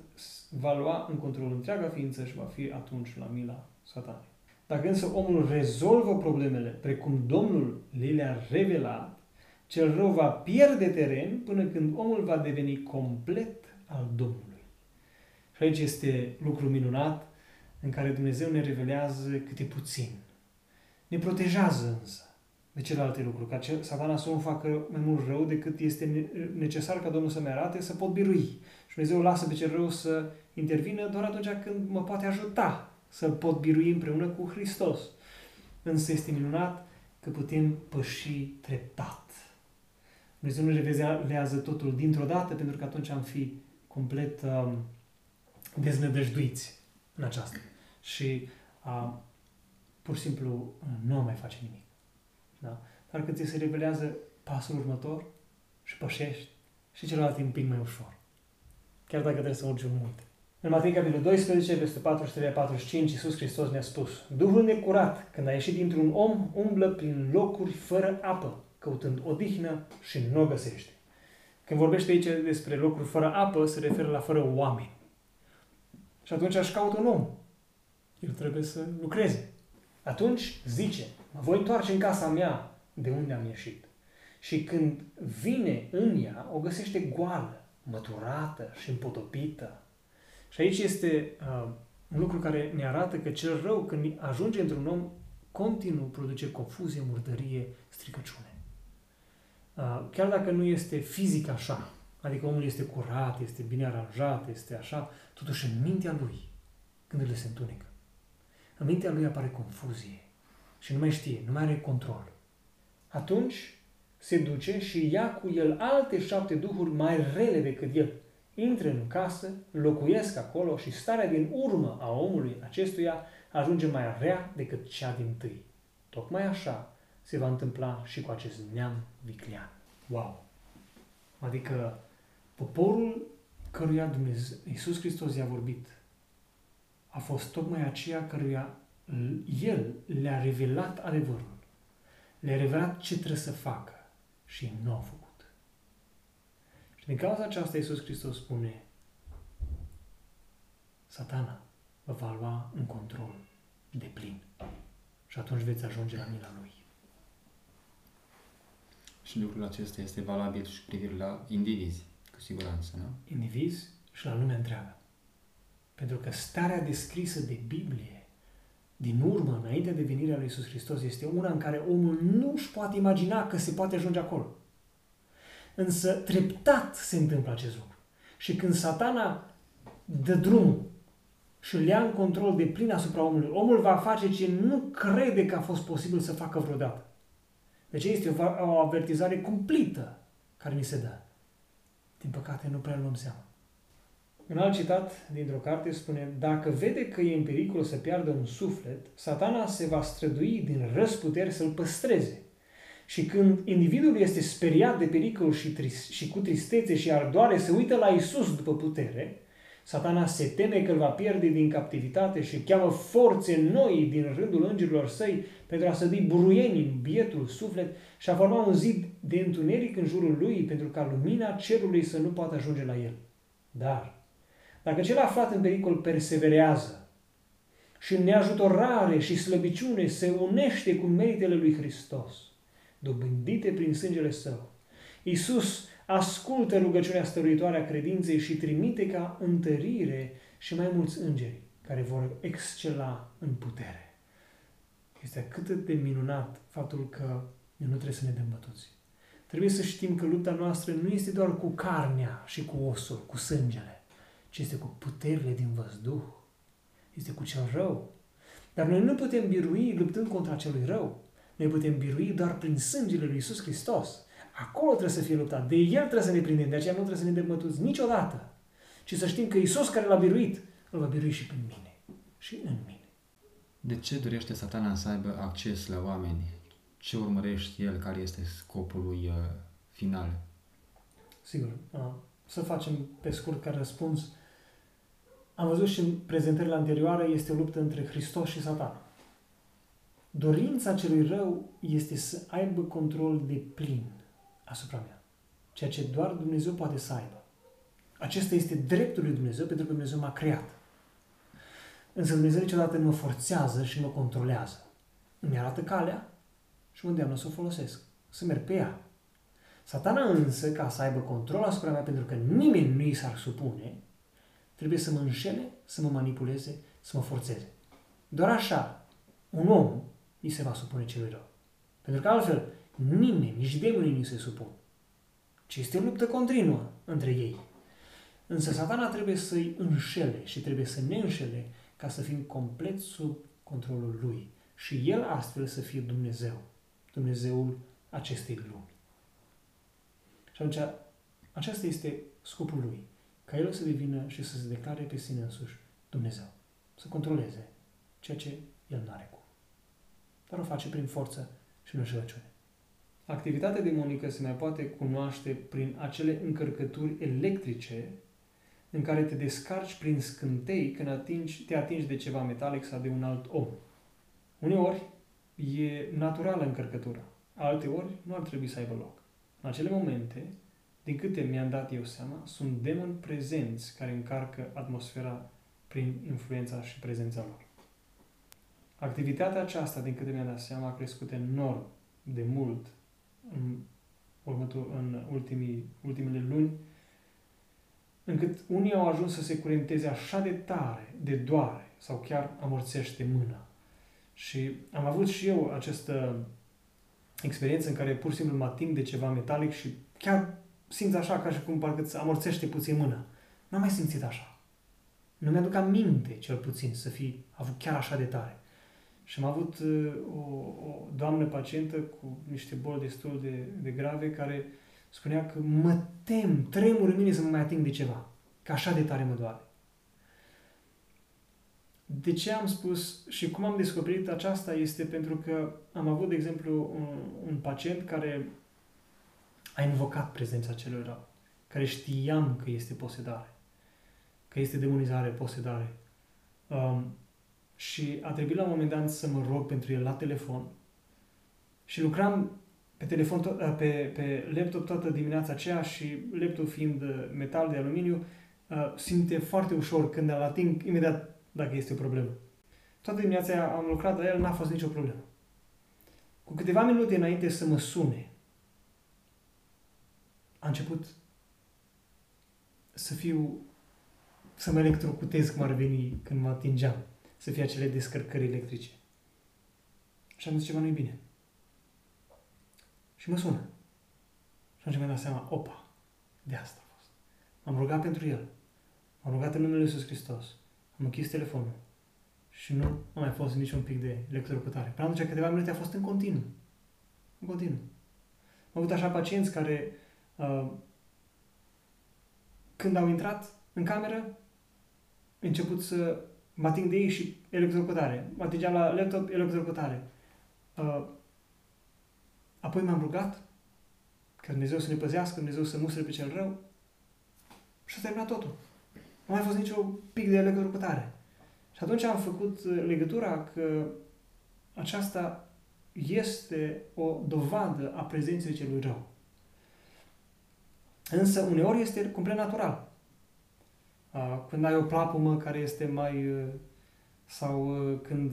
va lua în control întreaga ființă și va fi atunci la mila satanei. Dacă însă omul rezolvă problemele precum Domnul le le-a revelat, cel rău va pierde teren până când omul va deveni complet al Domnului. Și Și aici este lucru minunat în care Dumnezeu ne revelează câte puțin. Ne protejează însă de celelalte lucruri, ca satana să nu facă mai mult rău decât este necesar ca Domnul să-mi arate să pot birui. Și Dumnezeu lasă pe cel rău să intervină doar atunci când mă poate ajuta să pot birui împreună cu Hristos. Însă este minunat că putem păși treptat. Dumnezeu nu revelează totul dintr-o dată, pentru că atunci am fi complet um, deznădăjduiți în aceasta. Și uh, pur și simplu nu mai face nimic. Da? Dar când ți se revelează pasul următor și pășești și celălalt e un pic mai ușor. Chiar dacă trebuie să urci un munte. În Matei, capitolul 12, versetul 43-45, Iisus Hristos ne-a spus Duhul necurat, când a ieșit dintr-un om, umblă prin locuri fără apă, căutând odihnă și nu o găsește. Când vorbește aici despre locuri fără apă, se referă la fără oameni. Și atunci aș caută un om. El trebuie să lucreze. Atunci zice, mă voi întoarce în casa mea de unde am ieșit. Și când vine în ea, o găsește goală, măturată și împotopită. Și aici este uh, un lucru care ne arată că cel rău, când ajunge într-un om, continuu produce confuzie, murdărie, stricăciune. Uh, chiar dacă nu este fizic așa, adică omul este curat, este bine aranjat, este așa, totuși în mintea lui, gândurile se întunecă. În mintea lui apare confuzie și nu mai știe, nu mai are control. Atunci se duce și ia cu el alte șapte duhuri mai rele decât el. Intră în casă, locuiesc acolo și starea din urmă a omului acestuia ajunge mai rea decât cea din tâi. Tocmai așa se va întâmpla și cu acest neam viclean. Wow! Adică poporul căruia Dumnezeu, Iisus Hristos i-a vorbit a fost tocmai aceea căruia El le-a revelat adevărul. Le-a revelat ce trebuie să facă și nu au făcut. Și din cauza aceasta Iisus Hristos spune Satana vă va lua în control de plin. Și atunci veți ajunge la mila Lui. Și lucrul acesta este valabil și privire la indivizi, cu siguranță, nu? Indivizi și la lumea întreagă. Pentru că starea descrisă de Biblie din urmă, înainte de venirea lui Iisus Hristos, este una în care omul nu își poate imagina că se poate ajunge acolo. Însă treptat se întâmplă acest lucru. Și când satana dă drumul și îl ia în control de plin asupra omului, omul va face ce nu crede că a fost posibil să facă vreodată. Deci este o, o avertizare cumplită care ni se dă. Din păcate nu prea luăm seama. Un alt citat dintr-o carte spune, dacă vede că e în pericol să piardă un suflet, satana se va strădui din răsputeri să-l păstreze. Și când individul este speriat de pericol și, tris- și cu tristețe și ardoare se uită la Isus după putere, satana se teme că îl va pierde din captivitate și cheamă forțe noi din rândul îngerilor săi pentru a sădi buruieni în bietul suflet și a forma un zid de întuneric în jurul lui pentru ca lumina cerului să nu poată ajunge la el. Dar, dacă cel aflat în pericol perseverează și în neajutorare și slăbiciune se unește cu meritele lui Hristos, dobândite prin sângele său, Iisus ascultă rugăciunea stăruitoare a credinței și trimite ca întărire și mai mulți îngeri care vor excela în putere. Este cât de minunat faptul că noi nu trebuie să ne dăm bătuți. Trebuie să știm că lupta noastră nu este doar cu carnea și cu osul, cu sângele, ci este cu puterile din văzduh. Este cu cel rău. Dar noi nu putem birui luptând contra celui rău. Noi putem birui doar prin sângele lui Iisus Hristos. Acolo trebuie să fie luptat. De El trebuie să ne prindem. De aceea nu trebuie să ne dăm bătuți niciodată. Ci să știm că Iisus care l-a biruit, îl va birui și prin mine. Și în mine. De ce dorește satana să aibă acces la oameni? Ce urmărește el? Care este scopul lui uh, final? Sigur. Uh, să facem pe scurt ca răspuns. Am văzut și în prezentările anterioare este o luptă între Hristos și satana. Dorința celui rău este să aibă control de plin asupra mea. Ceea ce doar Dumnezeu poate să aibă. Acesta este dreptul lui Dumnezeu pentru că Dumnezeu m-a creat. Însă Dumnezeu niciodată nu mă forțează și mă controlează. Îmi arată calea și mă îndeamnă să o folosesc, să merg pe ea. Satana însă, ca să aibă control asupra mea, pentru că nimeni nu i s-ar supune, trebuie să mă înșele, să mă manipuleze, să mă forțeze. Doar așa, un om îi se va supune celui rău. Pentru că altfel, nimeni, nici demonii nu se supun. Ci este o luptă continuă între ei. Însă satana trebuie să-i înșele și trebuie să ne înșele ca să fim complet sub controlul lui. Și el astfel să fie Dumnezeu. Dumnezeul acestei lumi. Și atunci, acesta este scopul lui. Ca el să devină și să se declare pe sine însuși Dumnezeu. Să controleze ceea ce el nu are cum. Dar o face prin forță și în înșelăciune. Activitatea demonică se mai poate cunoaște prin acele încărcături electrice în care te descarci prin scântei când atingi, te atingi de ceva metalic sau de un alt om. Uneori e naturală încărcătura, alteori nu ar trebui să aibă loc. În acele momente, din câte mi-am dat eu seama, sunt demoni prezenți care încarcă atmosfera prin influența și prezența lor. Activitatea aceasta, din câte mi-am dat seama, a crescut enorm de mult în, următor, în ultimii, ultimele luni, încât unii au ajuns să se curenteze așa de tare, de doare, sau chiar amorțește mâna. Și am avut și eu această experiență în care pur și simplu mă ating de ceva metalic și chiar simți așa ca și cum parcă îți amorțește puțin mâna. N-am mai simțit așa. Nu mi-aduc aminte, cel puțin, să fi avut chiar așa de tare. Și am avut uh, o, o doamnă pacientă cu niște boli destul de, de grave care spunea că mă tem, tremur în mine să mă mai ating de ceva. Că așa de tare mă doare. De ce am spus și cum am descoperit aceasta este pentru că am avut, de exemplu, un, un pacient care a invocat prezența celor rău, care știam că este posedare, că este demonizare, posedare. Um, și a trebuit la un moment dat să mă rog pentru el la telefon și lucram pe telefon, uh, pe, pe laptop toată dimineața aceea și laptop fiind metal de aluminiu, uh, simte foarte ușor când îl ating imediat dacă este o problemă. Toată dimineața aia am lucrat la el, n-a fost nicio problemă. Cu câteva minute înainte să mă sune, a început să fiu, să mă electrocutez cum ar veni când mă atingeam, să fie acele descărcări electrice. Și am zis ceva nu-i bine. Și mă sună. Și atunci mi-am dat seama, opa, de asta a fost. M-am rugat pentru el. M-am rugat în numele Lui Iisus Hristos. Am închis telefonul. Și nu a mai fost niciun pic de electrocutare. Până atunci câteva minute a fost în continuu. În continuu. Am avut așa pacienți care uh, când au intrat în cameră, au început să mă ating de ei și electrocutare. Mă atingeam la laptop, electrocutare. Uh, apoi m-am rugat ca Dumnezeu să ne păzească, Dumnezeu să mustre pe cel rău și s-a terminat totul. Nu mai fost nicio pic de electrocutare. Și atunci am făcut uh, legătura că aceasta este o dovadă a prezenței celui rău. Însă uneori este complet natural. Când ai o plapumă care este mai... Uh, sau uh, când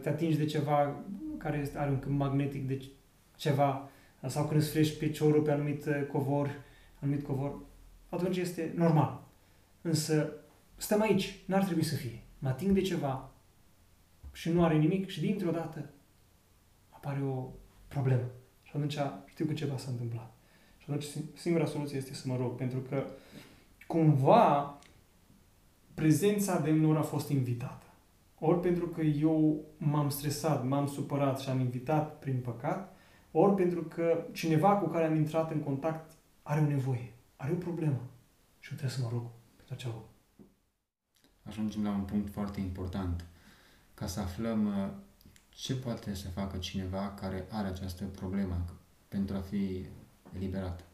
te atingi de ceva care are un câmp magnetic de ceva, sau când îți frești piciorul pe anumit covor, anumit covor, atunci este normal. Însă stăm aici, n-ar trebui să fie. Mă ating de ceva și nu are nimic și dintr-o dată apare o problemă. Și atunci știu că ceva s-a întâmplat. Și atunci singura soluție este să mă rog, pentru că cumva prezența demnilor a fost invitată. Ori pentru că eu m-am stresat, m-am supărat și am invitat prin păcat, ori pentru că cineva cu care am intrat în contact are o nevoie, are o problemă și eu trebuie să mă rog pentru acea lucru. Ajungem la un punct foarte important. Ca să aflăm uh, ce poate să facă cineva care are această problemă pentru a fi eliberat.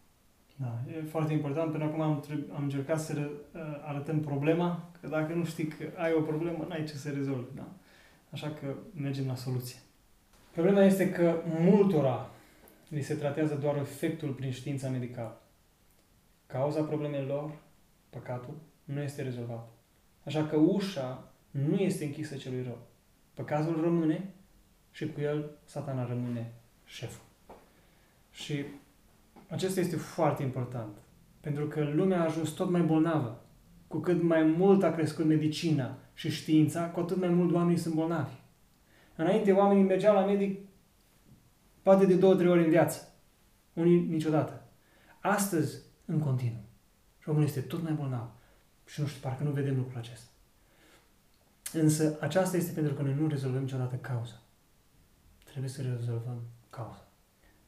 Da, e foarte important. Până acum am, am încercat să uh, arătăm problema, că dacă nu știi că ai o problemă, n-ai ce să rezolvi. Da? Așa că mergem la soluție. Problema este că multora li se tratează doar efectul prin știința medicală. Cauza problemelor, păcatul, nu este rezolvată. Așa că ușa nu este închisă celui rău. Păcatul rămâne și cu el satana rămâne șeful. Și acesta este foarte important. Pentru că lumea a ajuns tot mai bolnavă cu cât mai mult a crescut medicina și știința, cu atât mai mult oamenii sunt bolnavi. Înainte oamenii mergeau la medic poate de două, trei ori în viață. Unii niciodată. Astăzi, în continuu. Românul este tot mai bolnav. Și nu știu, parcă nu vedem lucrul acesta. Însă aceasta este pentru că noi nu rezolvăm niciodată cauza. Trebuie să rezolvăm cauza.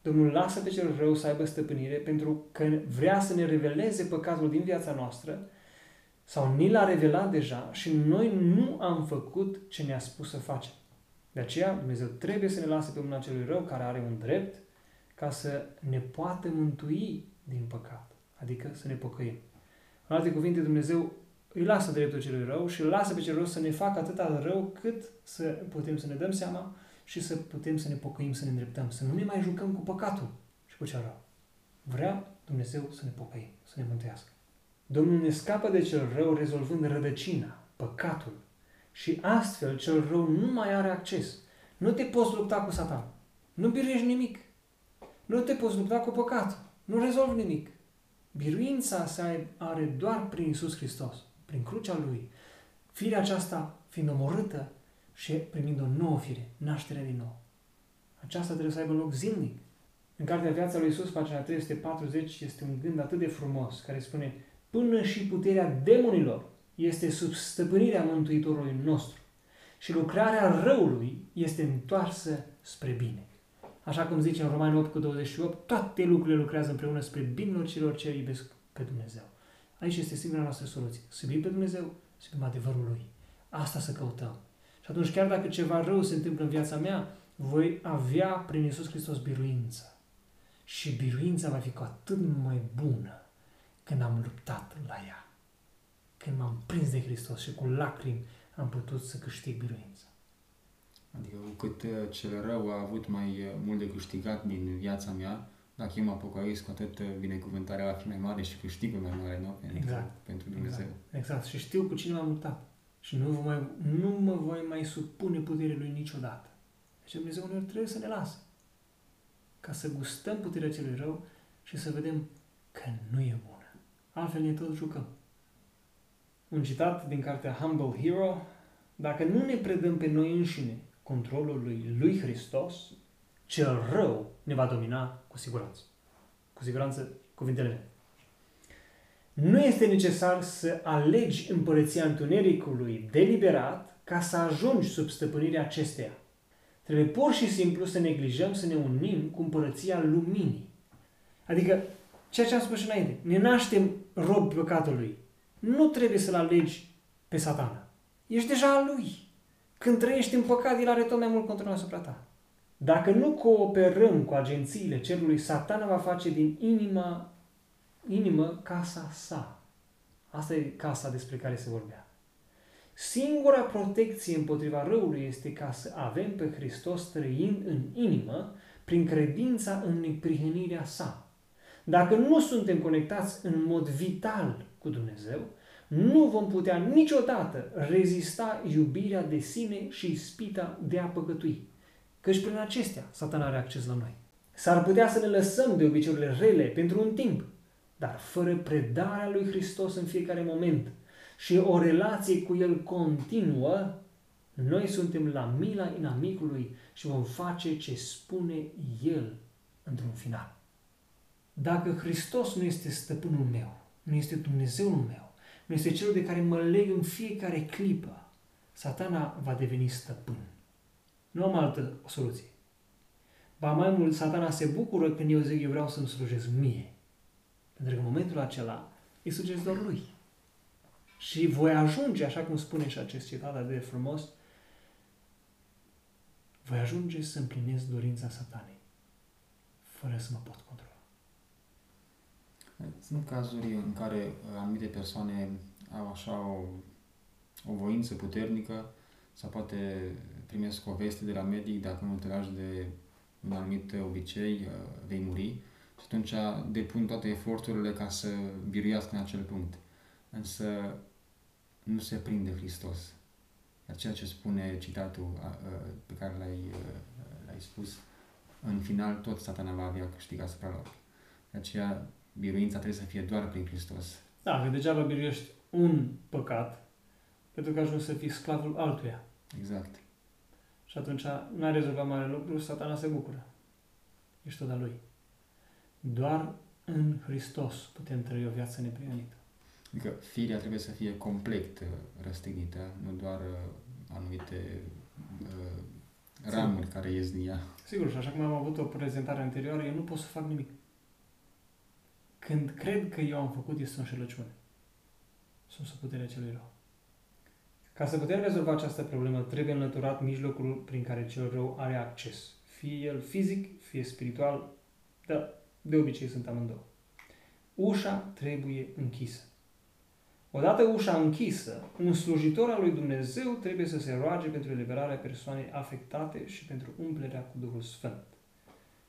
Domnul lasă pe cel rău să aibă stăpânire pentru că vrea să ne reveleze păcatul din viața noastră sau ni l-a revelat deja și noi nu am făcut ce ne-a spus să facem. De aceea Dumnezeu trebuie să ne lase pe mâna celui rău care are un drept ca să ne poată mântui din păcat, adică să ne pocăim. În alte cuvinte, Dumnezeu îi lasă dreptul celui rău și îl lasă pe cel rău să ne facă atâta rău cât să putem să ne dăm seama și să putem să ne pocăim, să ne îndreptăm, să nu ne mai jucăm cu păcatul și cu cel rău. Vrea Dumnezeu să ne pocăim, să ne mântuiască. Domnul ne scapă de cel rău rezolvând rădăcina, păcatul. Și astfel cel rău nu mai are acces. Nu te poți lupta cu satan. Nu biruiești nimic. Nu te poți lupta cu păcatul. Nu rezolvi nimic. Biruința se are doar prin Isus Hristos, prin crucea Lui. Firea aceasta fiind omorâtă și primind o nouă fire, nașterea din nou. Aceasta trebuie să aibă loc zilnic. În cartea Viața lui Isus, pagina 340, este un gând atât de frumos, care spune Până și puterea demonilor este sub stăpânirea Mântuitorului nostru și lucrarea răului este întoarsă spre bine. Așa cum zice în Romani 8 cu 28, toate lucrurile lucrează împreună spre binul celor ce iubesc pe Dumnezeu. Aici este singura noastră soluție. Să iubim pe Dumnezeu, să iubim adevărul Lui. Asta să căutăm. Și atunci, chiar dacă ceva rău se întâmplă în viața mea, voi avea prin Iisus Hristos biruință. Și biruința va fi cu atât mai bună când am luptat la ea. Când m-am prins de Hristos și cu lacrimi am putut să câștig biruința. Adică cu cât uh, cel rău a avut mai uh, mult de câștigat din viața mea, dacă eu mă pocăiesc, cu atât uh, binecuvântarea va fi mai mare și câștigul mai mare, nu? Pentru, Exact. pentru Dumnezeu. Exact. exact. Și știu cu cine m-am luptat. Și nu, vă mai, nu mă voi mai supune puterii lui niciodată. Deci Dumnezeu uneori trebuie să ne lasă. Ca să gustăm puterea celui rău și să vedem că nu e bună. Altfel ne tot jucăm. Un citat din cartea Humble Hero. Dacă nu ne predăm pe noi înșine controlul lui, lui Hristos, cel rău ne va domina cu siguranță. Cu siguranță cuvintele mele. Nu este necesar să alegi împărăția întunericului deliberat ca să ajungi sub stăpânirea acesteia. Trebuie pur și simplu să neglijăm, să ne unim cu împărăția luminii. Adică, ceea ce am spus și înainte, ne naștem rob păcatului. Nu trebuie să-l alegi pe satana. Ești deja al lui. Când trăiești în păcat, el are tot mai mult control asupra ta. Dacă nu cooperăm cu agențiile cerului, satana va face din inima, inimă casa sa. Asta e casa despre care se vorbea. Singura protecție împotriva răului este ca să avem pe Hristos trăind în inimă prin credința în neprihănirea sa. Dacă nu suntem conectați în mod vital cu Dumnezeu, nu vom putea niciodată rezista iubirea de sine și ispita de a păcătui. Căci prin acestea satana are acces la noi. S-ar putea să ne lăsăm de obiceiurile rele pentru un timp, dar fără predarea lui Hristos în fiecare moment și o relație cu El continuă, noi suntem la mila inamicului și vom face ce spune El într-un final. Dacă Hristos nu este stăpânul meu, nu este Dumnezeul meu, nu este cel de care mă leg în fiecare clipă, satana va deveni stăpân. Nu am altă soluție. Ba mai mult, satana se bucură când eu zic eu vreau să-mi slujesc mie. Pentru că în momentul acela îi slujesc doar lui. Și voi ajunge, așa cum spune și acest citat de frumos, voi ajunge să împlinesc dorința satanei, fără să mă pot controla. Sunt cazuri în care uh, anumite persoane au așa o, o voință puternică sau poate primesc o veste de la medic dacă nu te lași de un anumit obicei, uh, vei muri și atunci depun toate eforturile ca să biruiască în acel punct. Însă nu se prinde Hristos. Iar ceea ce spune citatul pe care l-ai, l-ai spus, în final tot satana va avea câștig asupra lor. De aceea biruința trebuie să fie doar prin Hristos. Da, că degeaba biruiești un păcat pentru că ajungi să fii sclavul altuia. Exact. Și atunci n-ai rezolvat mare lucru, satana se bucură. Ești tot al lui. Doar în Hristos putem trăi o viață neprionită. Adică firea trebuie să fie complet uh, răstignită, nu doar uh, anumite uh, ramuri care ies din ea. Sigur, și așa cum am avut o prezentare anterioară, eu nu pot să fac nimic. Când cred că eu am făcut, este o înșelăciune. Sunt sub puterea celui rău. Ca să putem rezolva această problemă, trebuie înlăturat mijlocul prin care cel rău are acces. Fie el fizic, fie spiritual, dar de obicei sunt amândouă. Ușa trebuie închisă. Odată ușa închisă, un slujitor al lui Dumnezeu trebuie să se roage pentru eliberarea persoanei afectate și pentru umplerea cu Duhul Sfânt.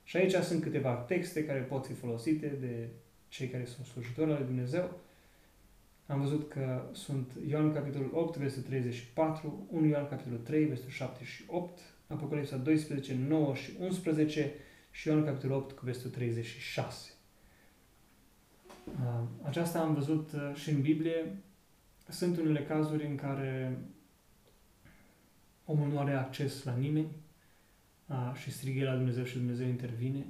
Și aici sunt câteva texte care pot fi folosite de cei care sunt slujitori al lui Dumnezeu. Am văzut că sunt Ioan capitolul 8, versetul 34, 1 Ioan capitolul 3, versetul 7 și 8, Apocalipsa 12, 9 și 11 și Ioan capitolul 8 cu versetul 36. Uh, aceasta am văzut uh, și în Biblie. Sunt unele cazuri în care omul nu are acces la nimeni uh, și strigă la Dumnezeu și Dumnezeu intervine.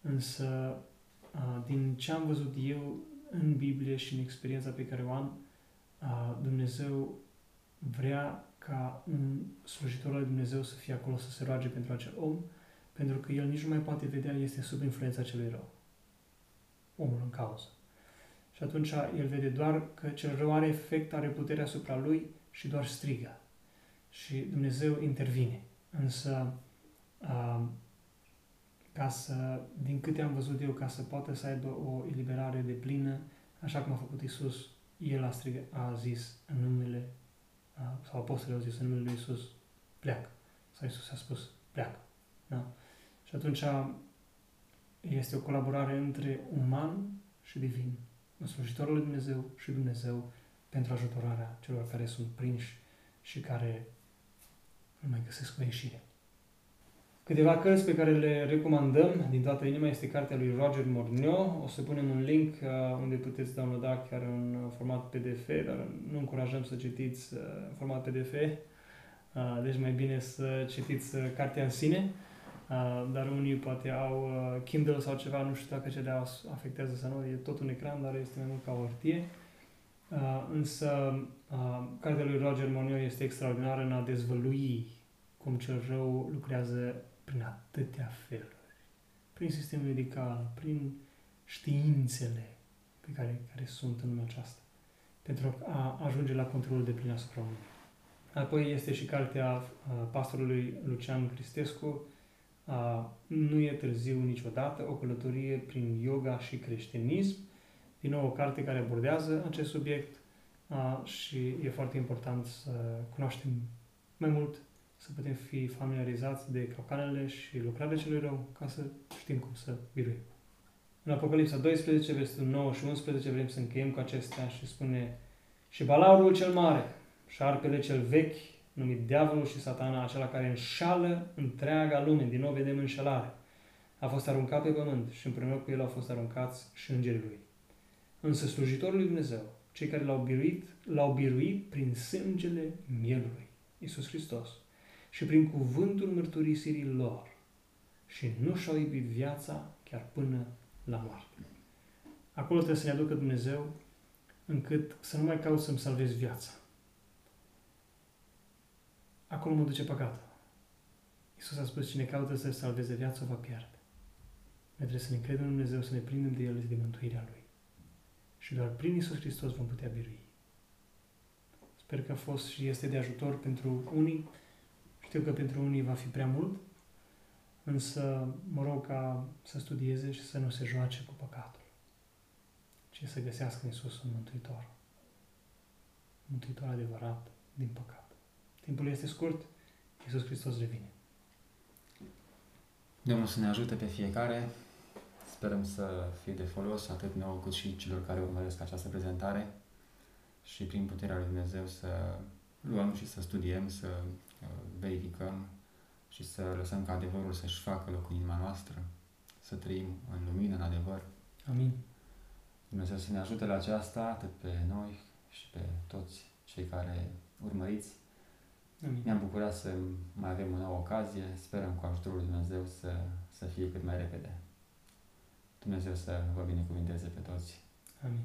Însă, din ce am văzut eu în Biblie și în experiența pe care o am, Dumnezeu vrea ca un slujitor al Dumnezeu să fie acolo să se roage pentru acel om, pentru că el nici nu mai poate vedea, este sub influența celui rău. Omul în cauză. Și atunci el vede doar că cel rău are efect, are putere asupra lui și doar strigă. Și Dumnezeu intervine. Însă, a, ca să, din câte am văzut eu, ca să poată să aibă o eliberare de plină, așa cum a făcut Isus, el a, strigă, a zis în numele, a, sau apostolul au zis în numele lui Isus, pleacă. Sau Isus a spus, pleacă. Da? Și atunci este o colaborare între uman și divin slujitorul lui Dumnezeu și Dumnezeu pentru ajutorarea celor care sunt prinși și care nu mai găsesc o ieșire. Câteva cărți pe care le recomandăm din toată inima este cartea lui Roger Morneau. O să punem un link uh, unde puteți downloada chiar în format PDF, dar nu încurajăm să citiți uh, în format PDF. Uh, deci mai bine să citiți cartea în sine. Uh, dar unii poate au uh, Kindle sau ceva, nu știu dacă ce afectează sau nu, e tot un ecran, dar este mai mult ca o hârtie. Uh, însă, uh, cartea lui Roger Monio este extraordinară în a dezvălui cum cel rău lucrează prin atâtea feluri. Prin sistemul medical, prin științele pe care, care sunt în lumea aceasta, pentru a ajunge la controlul de plin asupra omului. Apoi este și cartea uh, pastorului Lucian Cristescu, a, nu e târziu niciodată, o călătorie prin yoga și creștinism. Din nou, o carte care abordează acest subiect a, și e foarte important să cunoaștem mai mult, să putem fi familiarizați de capcanele și lucrarea celui rău, ca să știm cum să biruim. În Apocalipsa 12, versetul 9 și 11, vrem să încheiem cu acestea și spune Și balaurul cel mare, șarpele cel vechi, numit diavolul și satana, acela care înșală întreaga lume. Din nou vedem înșelare. A fost aruncat pe pământ și împreună cu el au fost aruncați și îngerii lui. Însă slujitorul lui Dumnezeu, cei care l-au biruit, l-au biruit prin sângele mielului, Iisus Hristos, și prin cuvântul mărturisirii lor și nu și-au iubit viața chiar până la moarte. Acolo trebuie să ne aducă Dumnezeu încât să nu mai caut să-mi salvez viața, acolo mă duce păcatul. Iisus a spus, cine caută să salveze viața, o va pierde. Noi trebuie să ne credem în Dumnezeu, să ne prindem de El și de mântuirea Lui. Și doar prin Iisus Hristos vom putea birui. Sper că a fost și este de ajutor pentru unii. Știu că pentru unii va fi prea mult, însă mă rog ca să studieze și să nu se joace cu păcatul, ci să găsească în Iisus un mântuitor. Un mântuitor adevărat din păcat. Timpul este scurt, Iisus Hristos revine. Domnul să ne ajute pe fiecare. Sperăm să fie de folos atât nouă cât și celor care urmăresc această prezentare și prin puterea lui Dumnezeu să luăm și să studiem, să uh, verificăm și să lăsăm ca adevărul să-și facă loc în inima noastră, să trăim în lumină, în adevăr. Amin. Dumnezeu să ne ajute la aceasta, atât pe noi, și pe toți cei care urmăriți. Amin. Ne-am bucurat să mai avem o nouă ocazie. Sperăm cu ajutorul lui Dumnezeu să, să fie cât mai repede. Dumnezeu să vă binecuvinteze pe toți. Amin.